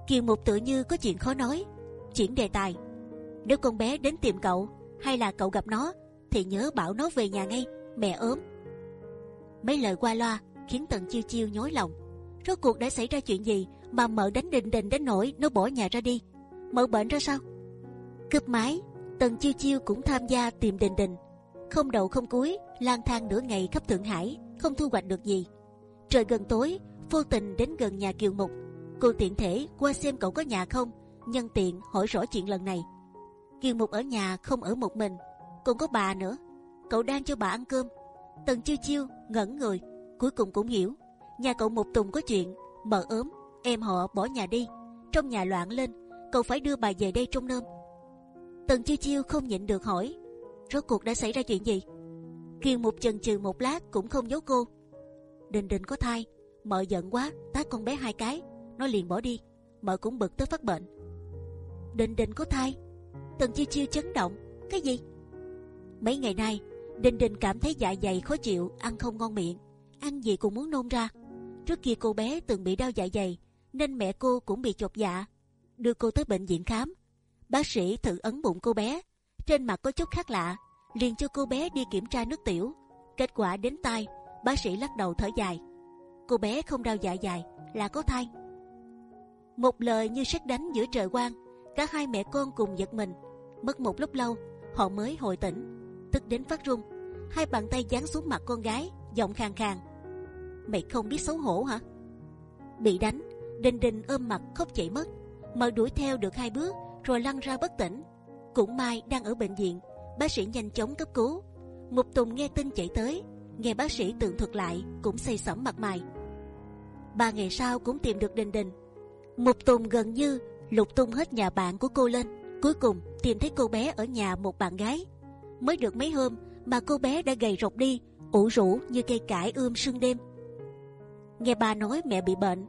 Kiều Mục tự như có chuyện khó nói, chuyển đề tài. Nếu con bé đến tìm cậu hay là cậu gặp nó thì nhớ bảo nó về nhà ngay, mẹ ốm. Mấy lời qua loa khiến Tần Chiêu Chiêu nhói lòng. Rốt cuộc đã xảy ra chuyện gì mà mợ đánh đình đình đến nỗi nó bỏ nhà ra đi? Mợ bệnh ra sao? Cướp máy, Tần Chiêu Chiêu cũng tham gia tìm Đình Đình. Không đầu không cuối, lang thang nửa ngày khắp Thượng Hải, không thu hoạch được gì. Trời gần tối, vô tình đến gần nhà Kiều Mục. Cô tiện thể qua xem cậu có nhà không, nhân tiện hỏi rõ chuyện lần này. Kiều Mục ở nhà không ở một mình, còn có bà nữa. Cậu đang cho bà ăn cơm. Tần Chiêu Chiêu ngẩn người, cuối cùng cũng hiểu. Nhà cậu một Tùng có chuyện, mợ ốm, em họ bỏ nhà đi, trong nhà loạn lên, cậu phải đưa bà về đây trông nom. Tần Chiêu Chiêu không nhịn được hỏi, rốt cuộc đã xảy ra chuyện gì? Kiều Mục chần chừ một lát cũng không giấu cô. Đình Đình có thai, mợ giận quá, tát con bé hai cái, nó liền bỏ đi. Mợ cũng bực tới phát bệnh. Đình Đình có thai, Tần Chiêu Chiêu chấn động, cái gì? Mấy ngày nay, Đình Đình cảm thấy dạ dày khó chịu, ăn không ngon miệng, ăn gì cũng muốn nôn ra. Trước kia cô bé từng bị đau dạ dày, nên mẹ cô cũng bị chột dạ, đưa cô tới bệnh viện khám. Bác sĩ thử ấn bụng cô bé, trên mặt có chút khác lạ, liền cho cô bé đi kiểm tra nước tiểu. Kết quả đến tai, bác sĩ lắc đầu thở dài. Cô bé không đau dạ dày, là có thai. Một lời như sét đánh giữa trời quang, cả hai mẹ con cùng giật mình. Mất một lúc lâu, họ mới hồi tỉnh, tức đến phát run. Hai bàn tay giáng xuống mặt con gái, giọng khàn khàn. Mày không biết xấu hổ hả? Bị đánh, Đình Đình ôm mặt khóc chảy mất. Mở đuổi theo được hai bước, rồi lăn ra bất tỉnh. Cũng may đang ở bệnh viện, bác sĩ nhanh chóng cấp cứu. Mục Tùng nghe tin chạy tới, nghe bác sĩ tường thuật lại, cũng say sẩm mặt mày. Ba ngày sau cũng tìm được Đình Đình. Mục Tùng gần như lục tung hết nhà bạn của cô lên, cuối cùng tìm thấy cô bé ở nhà một bạn gái. Mới được mấy hôm mà cô bé đã gầy rộc đi, ủ rũ như cây cải ươm sương đêm. Nghe ba nói mẹ bị bệnh,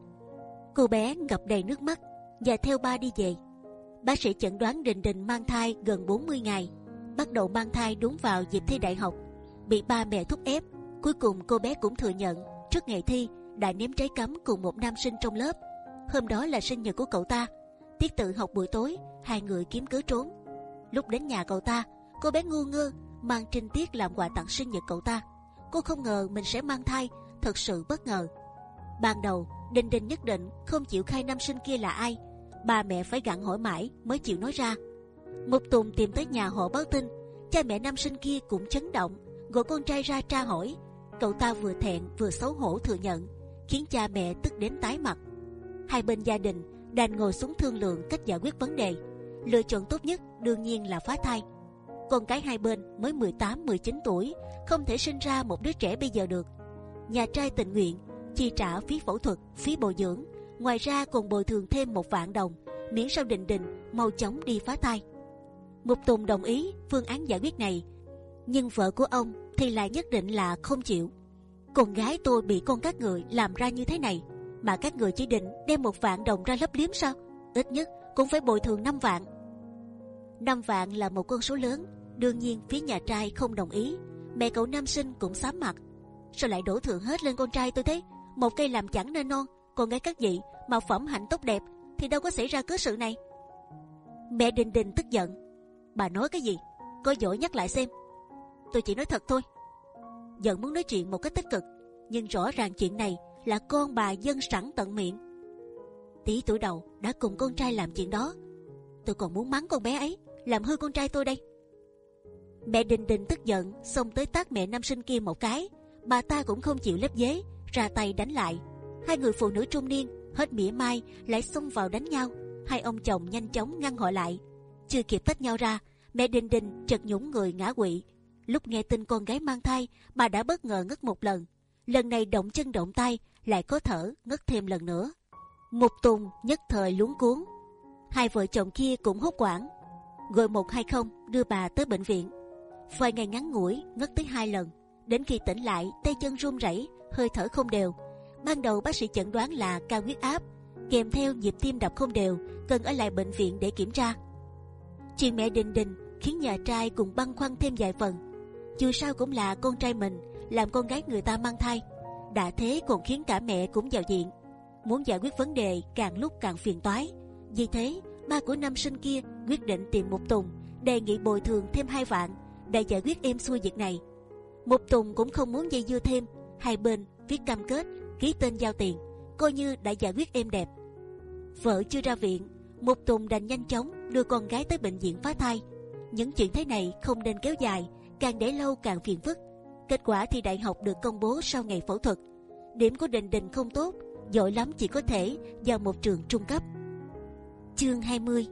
cô bé ngập đầy nước mắt và theo ba đi về. Bác sĩ chẩn đoán Đình Đình mang thai gần 40 ngày, bắt đầu mang thai đúng vào dịp thi đại học, bị ba mẹ thúc ép. Cuối cùng cô bé cũng thừa nhận trước ngày thi đã ném trái cấm cùng một nam sinh trong lớp. Hôm đó là sinh nhật của cậu ta. Tiết tự học buổi tối, hai người kiếm cớ trốn. Lúc đến nhà cậu ta, cô bé ngu ngơ mang trinh tiết làm quà tặng sinh nhật cậu ta. Cô không ngờ mình sẽ mang thai, thật sự bất ngờ. Ban đầu, Đình Đình nhất định không chịu khai nam sinh kia là ai. Ba mẹ phải gặn hỏi mãi mới chịu nói ra. Mục Tùng tìm tới nhà họ báo tin, cha mẹ nam sinh kia cũng chấn động, gọi con trai ra tra hỏi. Cậu ta vừa thẹn vừa xấu hổ thừa nhận, khiến cha mẹ tức đến tái mặt. Hai bên gia đình đành ngồi xuống thương lượng cách giải quyết vấn đề. Lựa chọn tốt nhất đương nhiên là phá thai. Con cái hai bên mới 18-19 tuổi, không thể sinh ra một đứa trẻ bây giờ được. Nhà trai tình nguyện chi trả phí phẫu thuật, phí bồi dưỡng, ngoài ra còn bồi thường thêm một vạn đồng, miễn sao định định mau chóng đi phá thai. Mục Tùng đồng ý phương án giải quyết này, nhưng vợ của ông thì lại nhất định là không chịu. Con gái tôi bị con các người làm ra như thế này, mà các người chỉ định đem một vạn đồng ra lấp liếm sao? Ít nhất cũng phải bồi thường 5 vạn. 5 vạn là một con số lớn, đương nhiên phía nhà trai không đồng ý. Mẹ cậu nam sinh cũng xám mặt. Sao lại đổ thừa hết lên con trai tôi thế? Một cây làm chẳng nên non, còn gái các vị mà phẩm hạnh tốt đẹp thì đâu có xảy ra cớ sự này. Mẹ Đình Đình tức giận. Bà nói cái gì? Có giỏi nhắc lại xem. Tôi chỉ nói thật thôi. Giận muốn nói chuyện một cách tích cực, nhưng rõ ràng chuyện này là con bà dân sẵn tận miệng. Tí tuổi đầu đã cùng con trai làm chuyện đó, tôi còn muốn mắng con bé ấy, làm hư con trai tôi đây. Mẹ Đình Đình tức giận, xông tới tát mẹ nam sinh kia một cái. Bà ta cũng không chịu lép dế, ra tay đánh lại. Hai người phụ nữ trung niên hết mỉa mai lại xông vào đánh nhau. Hai ông chồng nhanh chóng ngăn họ lại. Chưa kịp tách nhau ra, mẹ Đình Đình chợt nhũng người ngã quỵ. Lúc nghe tin con gái mang thai, bà đã bất ngờ ngất một lần. Lần này động chân động tay, lại có thở ngất thêm lần nữa. Mục Tùng nhất thời luống cuốn. Hai vợ chồng kia cũng hốt quảng, gọi một hai không đưa bà tới bệnh viện. Vài ngày ngắn ngủi ngất tới hai lần, đến khi tỉnh lại tay chân run rẩy, hơi thở không đều. Ban đầu bác sĩ chẩn đoán là cao huyết áp, kèm theo nhịp tim đập không đều, cần ở lại bệnh viện để kiểm tra. Chuyện mẹ Đình Đình khiến nhà trai cùng băn khoăn thêm vài phần. Dù sao cũng là con trai mình, làm con gái người ta mang thai, đã thế còn khiến cả mẹ cũng vào diện. Muốn giải quyết vấn đề càng lúc càng phiền toái. Vì thế, ba của nam sinh kia quyết định tìm một Tùng đề nghị bồi thường thêm hai vạn để giải quyết êm xuôi việc này. Mục Tùng cũng không muốn dây dưa thêm, hai bên viết cam kết, ký tên giao tiền, coi như đã giải quyết êm đẹp. Vợ chưa ra viện, Mục Tùng đành nhanh chóng đưa con gái tới bệnh viện phá thai. Những chuyện thế này không nên kéo dài, càng để lâu càng phiền phức. Kết quả thì đại học được công bố sau ngày phẫu thuật. Điểm của Đình Đình không tốt, giỏi lắm chỉ có thể vào một trường trung cấp. Chương 20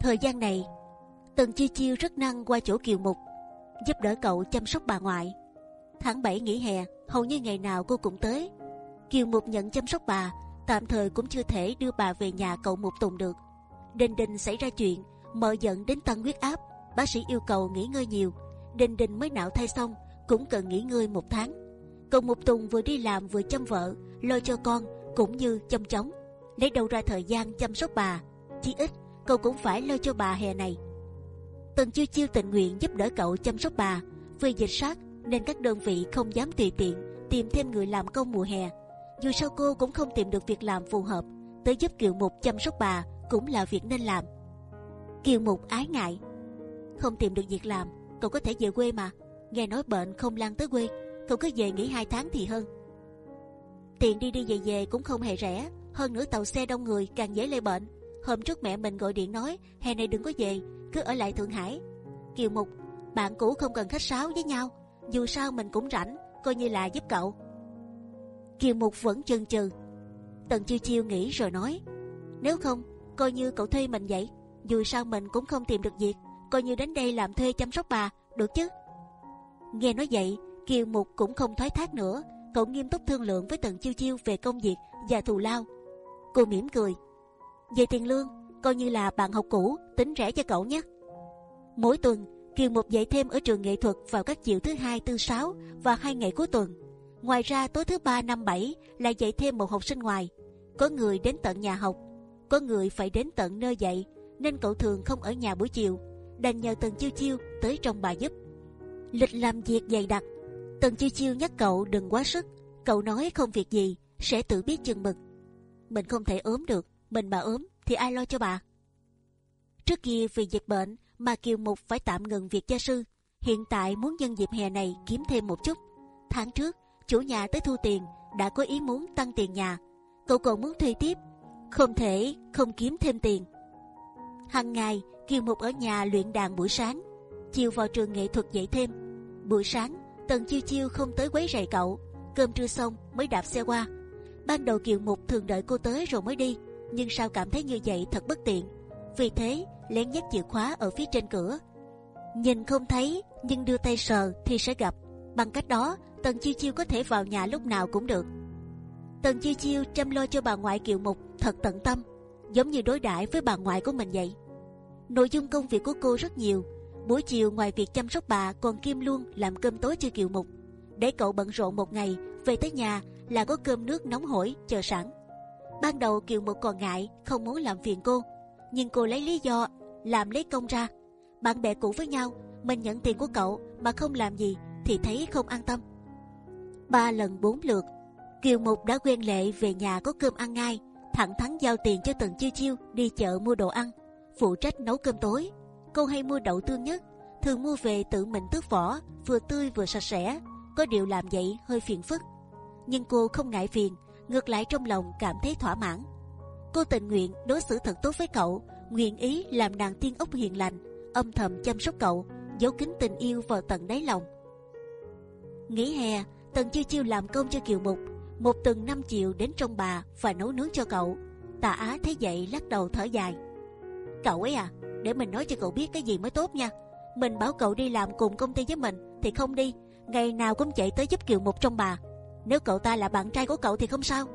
Thời gian này, Tần Chiêu Chiêu rất năng qua chỗ Kiều Mục, giúp đỡ cậu chăm sóc bà ngoại. Tháng 7 nghỉ hè, hầu như ngày nào cô cũng tới. Kiều Mục nhận chăm sóc bà, tạm thời cũng chưa thể đưa bà về nhà cậu Mục Tùng được. Đình Đình xảy ra chuyện, mợ giận đến tăng huyết áp, bác sĩ yêu cầu nghỉ ngơi nhiều. Đình Đình mới nạo thai xong, cũng cần nghỉ ngơi một tháng. Cậu Mục Tùng vừa đi làm vừa chăm vợ, lo cho con, cũng như chăm chóng, lấy đâu ra thời gian chăm sóc bà. chí ít, cậu cũng phải lo cho bà hè này. Tần chiêu chiêu tình nguyện giúp đỡ cậu chăm sóc bà. Vì dịch sát nên các đơn vị không dám tùy tiện tìm thêm người làm công mùa hè. Dù sao cô cũng không tìm được việc làm phù hợp, tới giúp Kiều Mục chăm sóc bà cũng là việc nên làm. Kiều Mục ái ngại, không tìm được việc làm, cậu có thể về quê mà. Nghe nói bệnh không lan tới quê, cậu cứ về nghỉ hai tháng thì hơn. Tiền đi đi về về cũng không hề rẻ, hơn nữa tàu xe đông người càng dễ lây bệnh. Hôm trước mẹ mình gọi điện nói hè này đừng có về, cứ ở lại Thượng Hải. Kiều Mục, bạn cũ không cần khách sáo với nhau, dù sao mình cũng rảnh, coi như là giúp cậu. Kiều Mục vẫn chần chừ. Tần chiêu chiêu nghĩ rồi nói, nếu không, coi như cậu thuê mình vậy. Dù sao mình cũng không tìm được việc, coi như đến đây làm thuê chăm sóc bà, được chứ? Nghe nói vậy, Kiều Mục cũng không thoái thác nữa, cậu nghiêm túc thương lượng với Tần chiêu chiêu về công việc và thù lao. Cô mỉm cười, về tiền lương coi như là bạn học cũ tính rẻ cho cậu nhé. Mỗi tuần Kiều Mục dạy thêm ở trường nghệ thuật vào các chiều thứ hai, thứ sáu và hai ngày cuối tuần. Ngoài ra tối thứ ba, năm, bảy lại dạy thêm một học sinh ngoài. Có người đến tận nhà học, có người phải đến tận nơi dạy, nên cậu thường không ở nhà buổi chiều, đành nhờ Tần Chiêu Chiêu tới trong bà giúp. Lịch làm việc dày đặc, Tần Chiêu Chiêu nhắc cậu đừng quá sức. Cậu nói không việc gì sẽ tự biết chừng mực. Mình không thể ốm được, mình mà ốm thì ai lo cho bà? Trước kia vì dịch bệnh mà Kiều Mục phải tạm ngừng việc gia sư. Hiện tại muốn nhân dịp hè này kiếm thêm một chút. Tháng trước, chủ nhà tới thu tiền đã có ý muốn tăng tiền nhà. Cậu còn muốn thuê tiếp, không thể không kiếm thêm tiền. Hằng ngày, Kiều Mục ở nhà luyện đàn buổi sáng, chiều vào trường nghệ thuật dạy thêm. Buổi sáng, Tần chiêu chiêu không tới quấy rầy cậu, cơm trưa xong mới đạp xe qua. Ban đầu Kiều Mục thường đợi cô tới rồi mới đi, nhưng sao cảm thấy như vậy thật bất tiện. Vì thế lén nhét chìa khóa ở phía trên cửa. Nhìn không thấy nhưng đưa tay sờ thì sẽ gặp. Bằng cách đó Tần chiêu chiêu có thể vào nhà lúc nào cũng được. Tần chiêu chiêu chăm lo cho bà ngoại Kiều Mục thật tận tâm, giống như đối đãi với bà ngoại của mình vậy. Nội dung công việc của cô rất nhiều. Buổi chiều ngoài việc chăm sóc bà còn Kim luôn làm cơm tối cho Kiều Mục. Để cậu bận rộn một ngày, về tới nhà là có cơm nước nóng hổi chờ sẵn. Ban đầu Kiều Mục còn ngại, không muốn làm phiền cô, nhưng cô lấy lý do làm lấy công ra. Bạn bè cũ với nhau, mình nhận tiền của cậu mà không làm gì thì thấy không an tâm. Ba lần bốn lượt, Kiều Mục đã quen lệ về nhà có cơm ăn ngay, thẳng thắn giao tiền cho từng Chiêu Chiêu đi chợ mua đồ ăn, phụ trách nấu cơm tối. Cô hay mua đậu tương nhất, thường mua về tự mình tước vỏ, vừa tươi vừa sạch sẽ. Có điều làm vậy hơi phiền phức, nhưng cô không ngại phiền, ngược lại trong lòng cảm thấy thỏa mãn. Cô tình nguyện đối xử thật tốt với cậu, nguyện ý làm nàng tiên ốc hiền lành, âm thầm chăm sóc cậu, giấu kín tình yêu vào tận đáy lòng. Nghỉ hè, Tần Chiêu Chiêu làm công cho Kiều Mục, một tuần năm triệu đến trong bà và nấu nướng cho cậu. Tạ Á thấy vậy lắc đầu thở dài. Cậu ấy à, để mình nói cho cậu biết cái gì mới tốt nha. Mình bảo cậu đi làm cùng công ty với mình thì không đi, ngày nào cũng chạy tới giúp Kiều Mục trong bà. Nếu cậu ta là bạn trai của cậu thì không sao,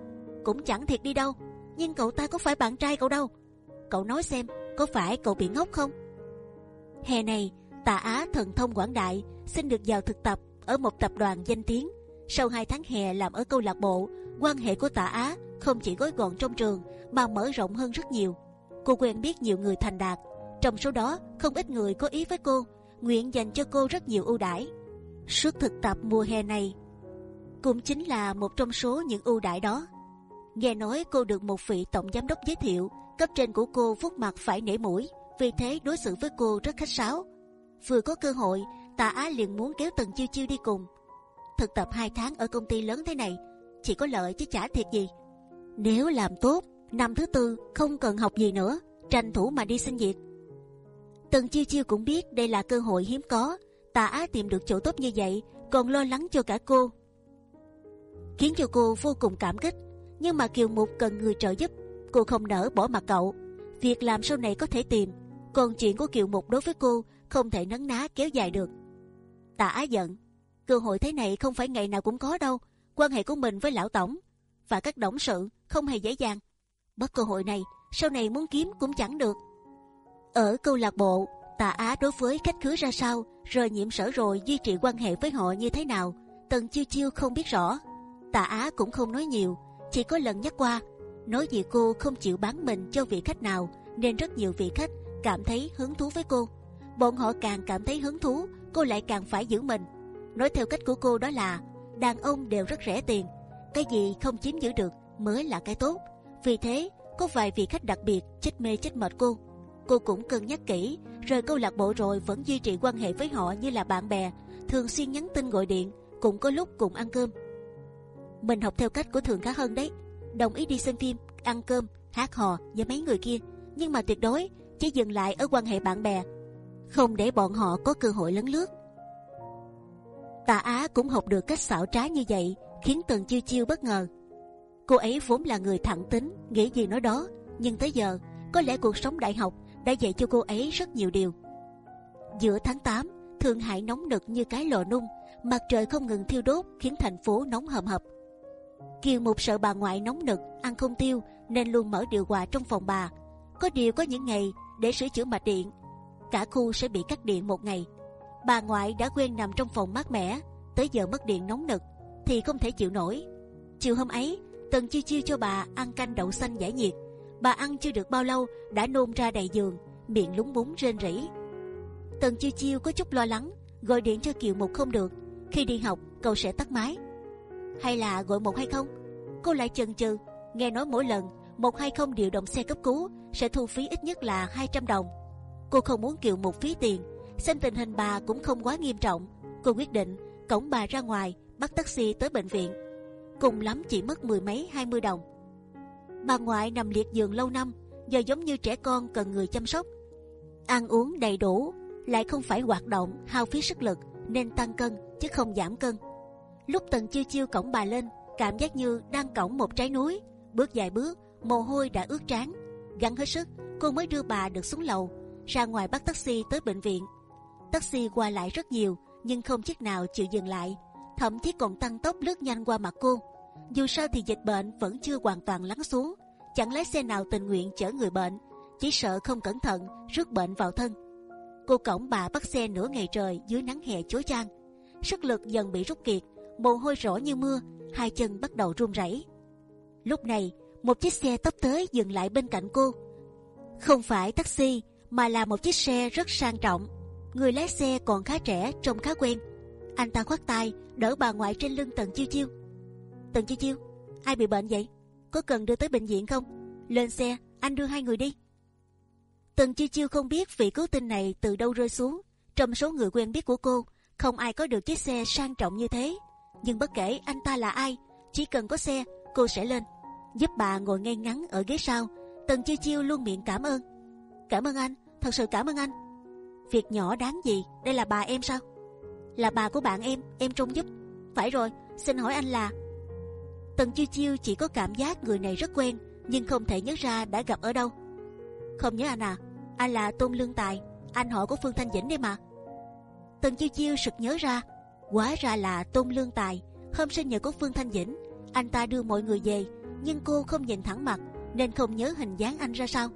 cũng chẳng thiệt đi đâu. Nhưng cậu ta có phải bạn trai cậu đâu. Cậu nói xem, có phải cậu bị ngốc không? Hè này, Tạ Á thần thông quảng đại, xin được vào thực tập ở một tập đoàn danh tiếng. Sau 2 tháng hè làm ở câu lạc bộ, quan hệ của Tạ Á không chỉ gói gọn trong trường mà mở rộng hơn rất nhiều. Cô quen biết nhiều người thành đạt, trong số đó không ít người có ý với cô, nguyện dành cho cô rất nhiều ưu đãi. Suốt thực tập mùa hè này cũng chính là một trong số những ưu đãi đó. Nghe nói cô được một vị tổng giám đốc giới thiệu, cấp trên của cô vuốt mặt phải nể mũi, vì thế đối xử với cô rất khách sáo. Vừa có cơ hội, Tạ Á liền muốn kéo Tần Chiêu Chiêu đi cùng. Thực tập 2 tháng ở công ty lớn thế này, chỉ có lợi chứ chả thiệt gì. Nếu làm tốt, năm thứ tư không cần học gì nữa, tranh thủ mà đi xin việc. Tần Chiêu Chiêu cũng biết đây là cơ hội hiếm có, Tạ Á tìm được chỗ tốt như vậy, còn lo lắng cho cả cô, khiến cho cô vô cùng cảm kích. Nhưng mà Kiều Mục cần người trợ giúp, cô không nỡ bỏ mặt cậu. Việc làm sau này có thể tìm, còn chuyện của Kiều Mục đối với cô không thể nấn ná kéo dài được. Tạ Á giận, cơ hội thế này không phải ngày nào cũng có đâu. Quan hệ của mình với lão tổng và các đồng sự không hề dễ dàng. Mất cơ hội này, sau này muốn kiếm cũng chẳng được. Ở câu lạc bộ, Tạ Á đối với khách khứa ra sao, rời nhiễm sở rồi duy trì quan hệ với họ như thế nào, Tần Chiêu Chiêu không biết rõ. Tạ Á cũng không nói nhiều, chỉ có lần nhắc qua, nói vì cô không chịu bán mình cho vị khách nào, nên rất nhiều vị khách cảm thấy hứng thú với cô. Bọn họ càng cảm thấy hứng thú, cô lại càng phải giữ mình. Nói theo cách của cô đó là đàn ông đều rất rẻ tiền, cái gì không chiếm giữ được mới là cái tốt. Vì thế, có vài vị khách đặc biệt chết mê chết mệt cô. Cô cũng cân nhắc kỹ, rời câu lạc bộ rồi vẫn duy trì quan hệ với họ như là bạn bè, thường xuyên nhắn tin gọi điện, cũng có lúc cùng ăn cơm. Mình học theo cách của Thường Khá Hơn đấy, đồng ý đi xem phim, ăn cơm, hát hò với mấy người kia, nhưng mà tuyệt đối chỉ dừng lại ở quan hệ bạn bè, không để bọn họ có cơ hội lấn lướt. Tạ Á cũng học được cách xảo trá như vậy, khiến Tần Chiêu Chiêu bất ngờ. Cô ấy vốn là người thẳng tính, nghĩ gì nói đó, nhưng tới giờ có lẽ cuộc sống đại học đã dạy cho cô ấy rất nhiều điều. Giữa tháng 8, Thượng Hải nóng nực như cái lò nung, mặt trời không ngừng thiêu đốt khiến thành phố nóng hầm hập. Kiều Mục sợ bà ngoại nóng nực, ăn không tiêu nên luôn mở điều hòa trong phòng bà. Có điều có những ngày để sửa chữa mạch điện, cả khu sẽ bị cắt điện một ngày. Bà ngoại đã quen nằm trong phòng mát mẻ, tới giờ mất điện nóng nực thì không thể chịu nổi. Chiều hôm ấy, Tần chiêu chiêu cho bà ăn canh đậu xanh giải nhiệt. Bà ăn chưa được bao lâu đã nôn ra đầy giường, miệng lúng búng rên rỉ. Tần chiêu chiêu có chút lo lắng, gọi điện cho Kiều Mục không được. Khi đi học, cậu sẽ tắt máy. Hay là gọi một hay không? Cô lại chần chừ, nghe nói mỗi lần một hay không điều động xe cấp cứu sẽ thu phí ít nhất là 200 đồng. Cô không muốn Kiều một phí tiền, xem tình hình bà cũng không quá nghiêm trọng. Cô quyết định cổng bà ra ngoài, bắt taxi tới bệnh viện. Cùng lắm chỉ mất mười mấy hai mươi đồng. Bà ngoại nằm liệt giường lâu năm, giờ giống như trẻ con cần người chăm sóc. Ăn uống đầy đủ, lại không phải hoạt động hao phí sức lực, nên tăng cân chứ không giảm cân. Lúc Tần Chiêu Chiêu cõng bà lên, cảm giác như đang cõng một trái núi. Bước vài bước, mồ hôi đã ướt trán. Gắng hết sức, cô mới đưa bà được xuống lầu, ra ngoài bắt taxi tới bệnh viện. Taxi qua lại rất nhiều, nhưng không chiếc nào chịu dừng lại, thậm chí còn tăng tốc lướt nhanh qua mặt cô. Dù sao thì dịch bệnh vẫn chưa hoàn toàn lắng xuống, chẳng lái xe nào tình nguyện chở người bệnh, chỉ sợ không cẩn thận rước bệnh vào thân. Cô cõng bà bắt xe nửa ngày trời dưới nắng hè chói chang, sức lực dần bị rút kiệt, mồ hôi rõ như mưa, hai chân bắt đầu run rẩy. Lúc này, một chiếc xe tấp tới dừng lại bên cạnh cô. Không phải taxi, mà là một chiếc xe rất sang trọng. Người lái xe còn khá trẻ, trông khá quen. Anh ta khoác tay, đỡ bà ngoại trên lưng Tần Chiêu Chiêu. Tần Chiêu Chiêu, ai bị bệnh vậy? Có cần đưa tới bệnh viện không? Lên xe, anh đưa hai người đi. Tần Chiêu Chiêu không biết vị cứu tinh này từ đâu rơi xuống. Trong số người quen biết của cô, không ai có được chiếc xe sang trọng như thế. Nhưng bất kể anh ta là ai, chỉ cần có xe, cô sẽ lên giúp bà ngồi ngay ngắn ở ghế sau. Tần chiêu chiêu luôn miệng cảm ơn. Cảm ơn anh, thật sự cảm ơn anh. Việc nhỏ đáng gì, đây là bà em sao? Là bà của bạn em, em trông giúp. Phải rồi, xin hỏi anh là. Tần chiêu chiêu chỉ có cảm giác người này rất quen, nhưng không thể nhớ ra đã gặp ở đâu. Không nhớ anh à? Anh là Tôn Lương Tài, anh họ của Phương Thanh Dĩnh đấy mà. Tần chiêu chiêu sực nhớ ra, quá ra là Tôn Lương Tài. Hôm sinh nhật của Phương Thanh Dĩnh, anh ta đưa mọi người về nhưng cô không nhìn thẳng mặt nên không nhớ hình dáng anh ra sao.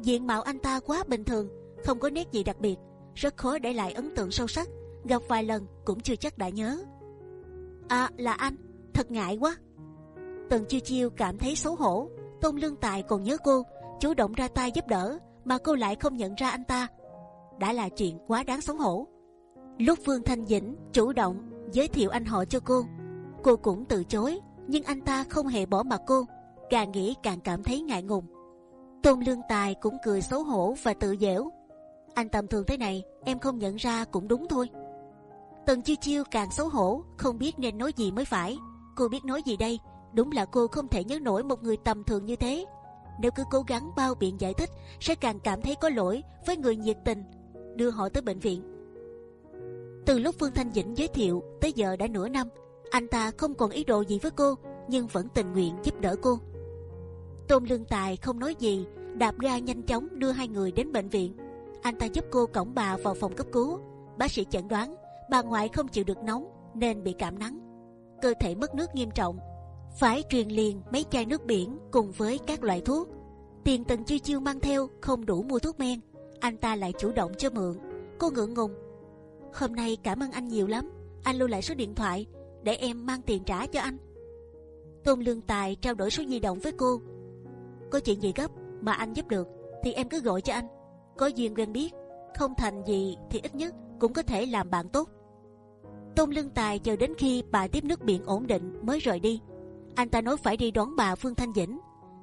Diện mạo anh ta quá bình thường, không có nét gì đặc biệt, rất khó để lại ấn tượng sâu sắc. Gặp vài lần cũng chưa chắc đã nhớ. À là anh, thật ngại quá. Tần chiêu chiêu cảm thấy xấu hổ. Tôn Lương Tài còn nhớ cô, chủ động ra tay giúp đỡ, mà cô lại không nhận ra anh ta. đã là chuyện quá đáng xấu hổ. Lúc Phương Thanh Dĩnh chủ động giới thiệu anh họ cho cô, cô cũng từ chối nhưng anh ta không hề bỏ mặt cô, càng nghĩ càng cảm thấy ngại ngùng. Tôn Lương Tài cũng cười xấu hổ và tự dễu. Anh tầm thường thế này, em không nhận ra cũng đúng thôi. Tần Chiêu Chiêu càng xấu hổ, không biết nên nói gì mới phải. Cô biết nói gì đây? Đúng là cô không thể nhớ nổi một người tầm thường như thế. Nếu cứ cố gắng bao biện giải thích, sẽ càng cảm thấy có lỗi với người nhiệt tình, đưa họ tới bệnh viện. Từ lúc Phương Thanh Dĩnh giới thiệu tới giờ đã nửa năm, anh ta không còn ý đồ gì với cô, nhưng vẫn tình nguyện giúp đỡ cô. Tôn Lương Tài không nói gì, đạp ga nhanh chóng đưa hai người đến bệnh viện. Anh ta giúp cô cõng bà vào phòng cấp cứu. Bác sĩ chẩn đoán bà ngoại không chịu được nóng nên bị cảm nắng, cơ thể mất nước nghiêm trọng, phải truyền liền mấy chai nước biển cùng với các loại thuốc. Tiền Tần Chiêu Chiêu mang theo không đủ mua thuốc men, anh ta lại chủ động cho mượn. Cô ngượng ngùng. Hôm nay cảm ơn anh nhiều lắm, anh lưu lại số điện thoại để em mang tiền trả cho anh. Tôn Lương Tài trao đổi số di động với cô. Có chuyện gì gấp mà anh giúp được thì em cứ gọi cho anh. Có duyên quen biết, không thành gì thì ít nhất cũng có thể làm bạn tốt. Tôn Lương Tài chờ đến khi bà tiếp nước biển ổn định mới rời đi. Anh ta nói phải đi đón bà Phương Thanh Dĩnh.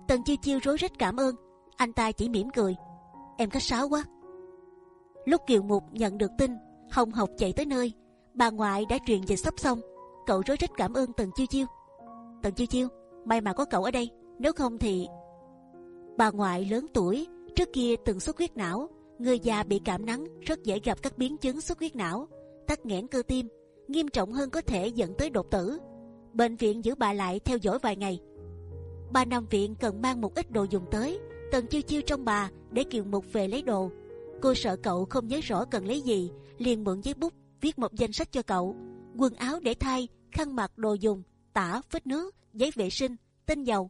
Tần Chiêu Chiêu rối rít cảm ơn. Anh ta chỉ mỉm cười. Em khách sáo quá. Lúc Kiều Mục nhận được tin, Hồng Học chạy tới nơi, bà ngoại đã truyền dịch sắp xong cậu rối rít cảm ơn Tần Chiêu Chiêu. Tần Chiêu Chiêu, may mà có cậu ở đây, nếu không thì bà ngoại lớn tuổi trước kia từng xuất huyết não, người già bị cảm nắng rất dễ gặp các biến chứng xuất huyết não, tắc nghẽn cơ tim, nghiêm trọng hơn có thể dẫn tới đột tử. Bệnh viện giữ bà lại theo dõi vài ngày. Bà nằm viện cần mang một ít đồ dùng tới, Tần Chiêu Chiêu trong bà để Kiều Mục về lấy đồ. Cô sợ cậu không nhớ rõ cần lấy gì, liền mượn giấy bút viết một danh sách cho cậu, quần áo để thay, khăn mặt đồ dùng, tả, vết nước, giấy vệ sinh, tinh dầu.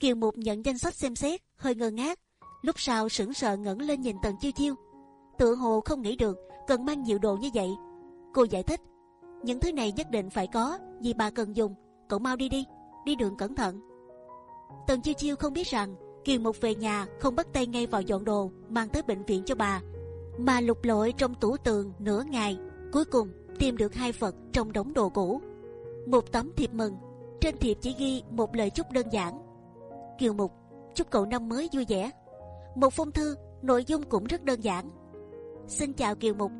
Kiều Mục nhận danh sách xem xét, hơi ngơ ngác. Lúc sau sững sờ ngẩng lên nhìn Tần Chiêu Chiêu, tựa hồ không nghĩ được cần mang nhiều đồ như vậy. Cô giải thích, những thứ này nhất định phải có, vì bà cần dùng. Cậu mau đi đi, đi đường cẩn thận. Tần Chiêu Chiêu không biết rằng Kiều Mục về nhà không bắt tay ngay vào dọn đồ mang tới bệnh viện cho bà, mà lục lội trong tủ tường nửa ngày, cuối cùng tìm được hai vật trong đống đồ cũ. Một tấm thiệp mừng, trên thiệp chỉ ghi một lời chúc đơn giản. Kiều Mục, chúc cậu năm mới vui vẻ. Một phong thư, nội dung cũng rất đơn giản. Xin chào Kiều Mục,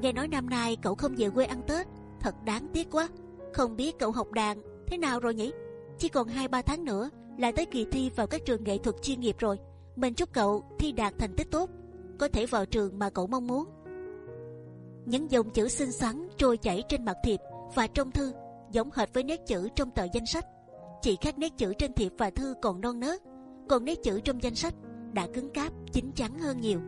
nghe nói năm nay cậu không về quê ăn Tết, thật đáng tiếc quá. Không biết cậu học đàn thế nào rồi nhỉ? Chỉ còn hai ba tháng nữa là tới kỳ thi vào các trường nghệ thuật chuyên nghiệp rồi. Mình chúc cậu thi đạt thành tích tốt, có thể vào trường mà cậu mong muốn. những dòng chữ xinh xắn trôi chảy trên mặt thiệp và trong thư giống hệt với nét chữ trong tờ danh sách. Chỉ khác nét chữ trên thiệp và thư còn non nớt, còn nét chữ trong danh sách đã cứng cáp, chín chắn hơn nhiều.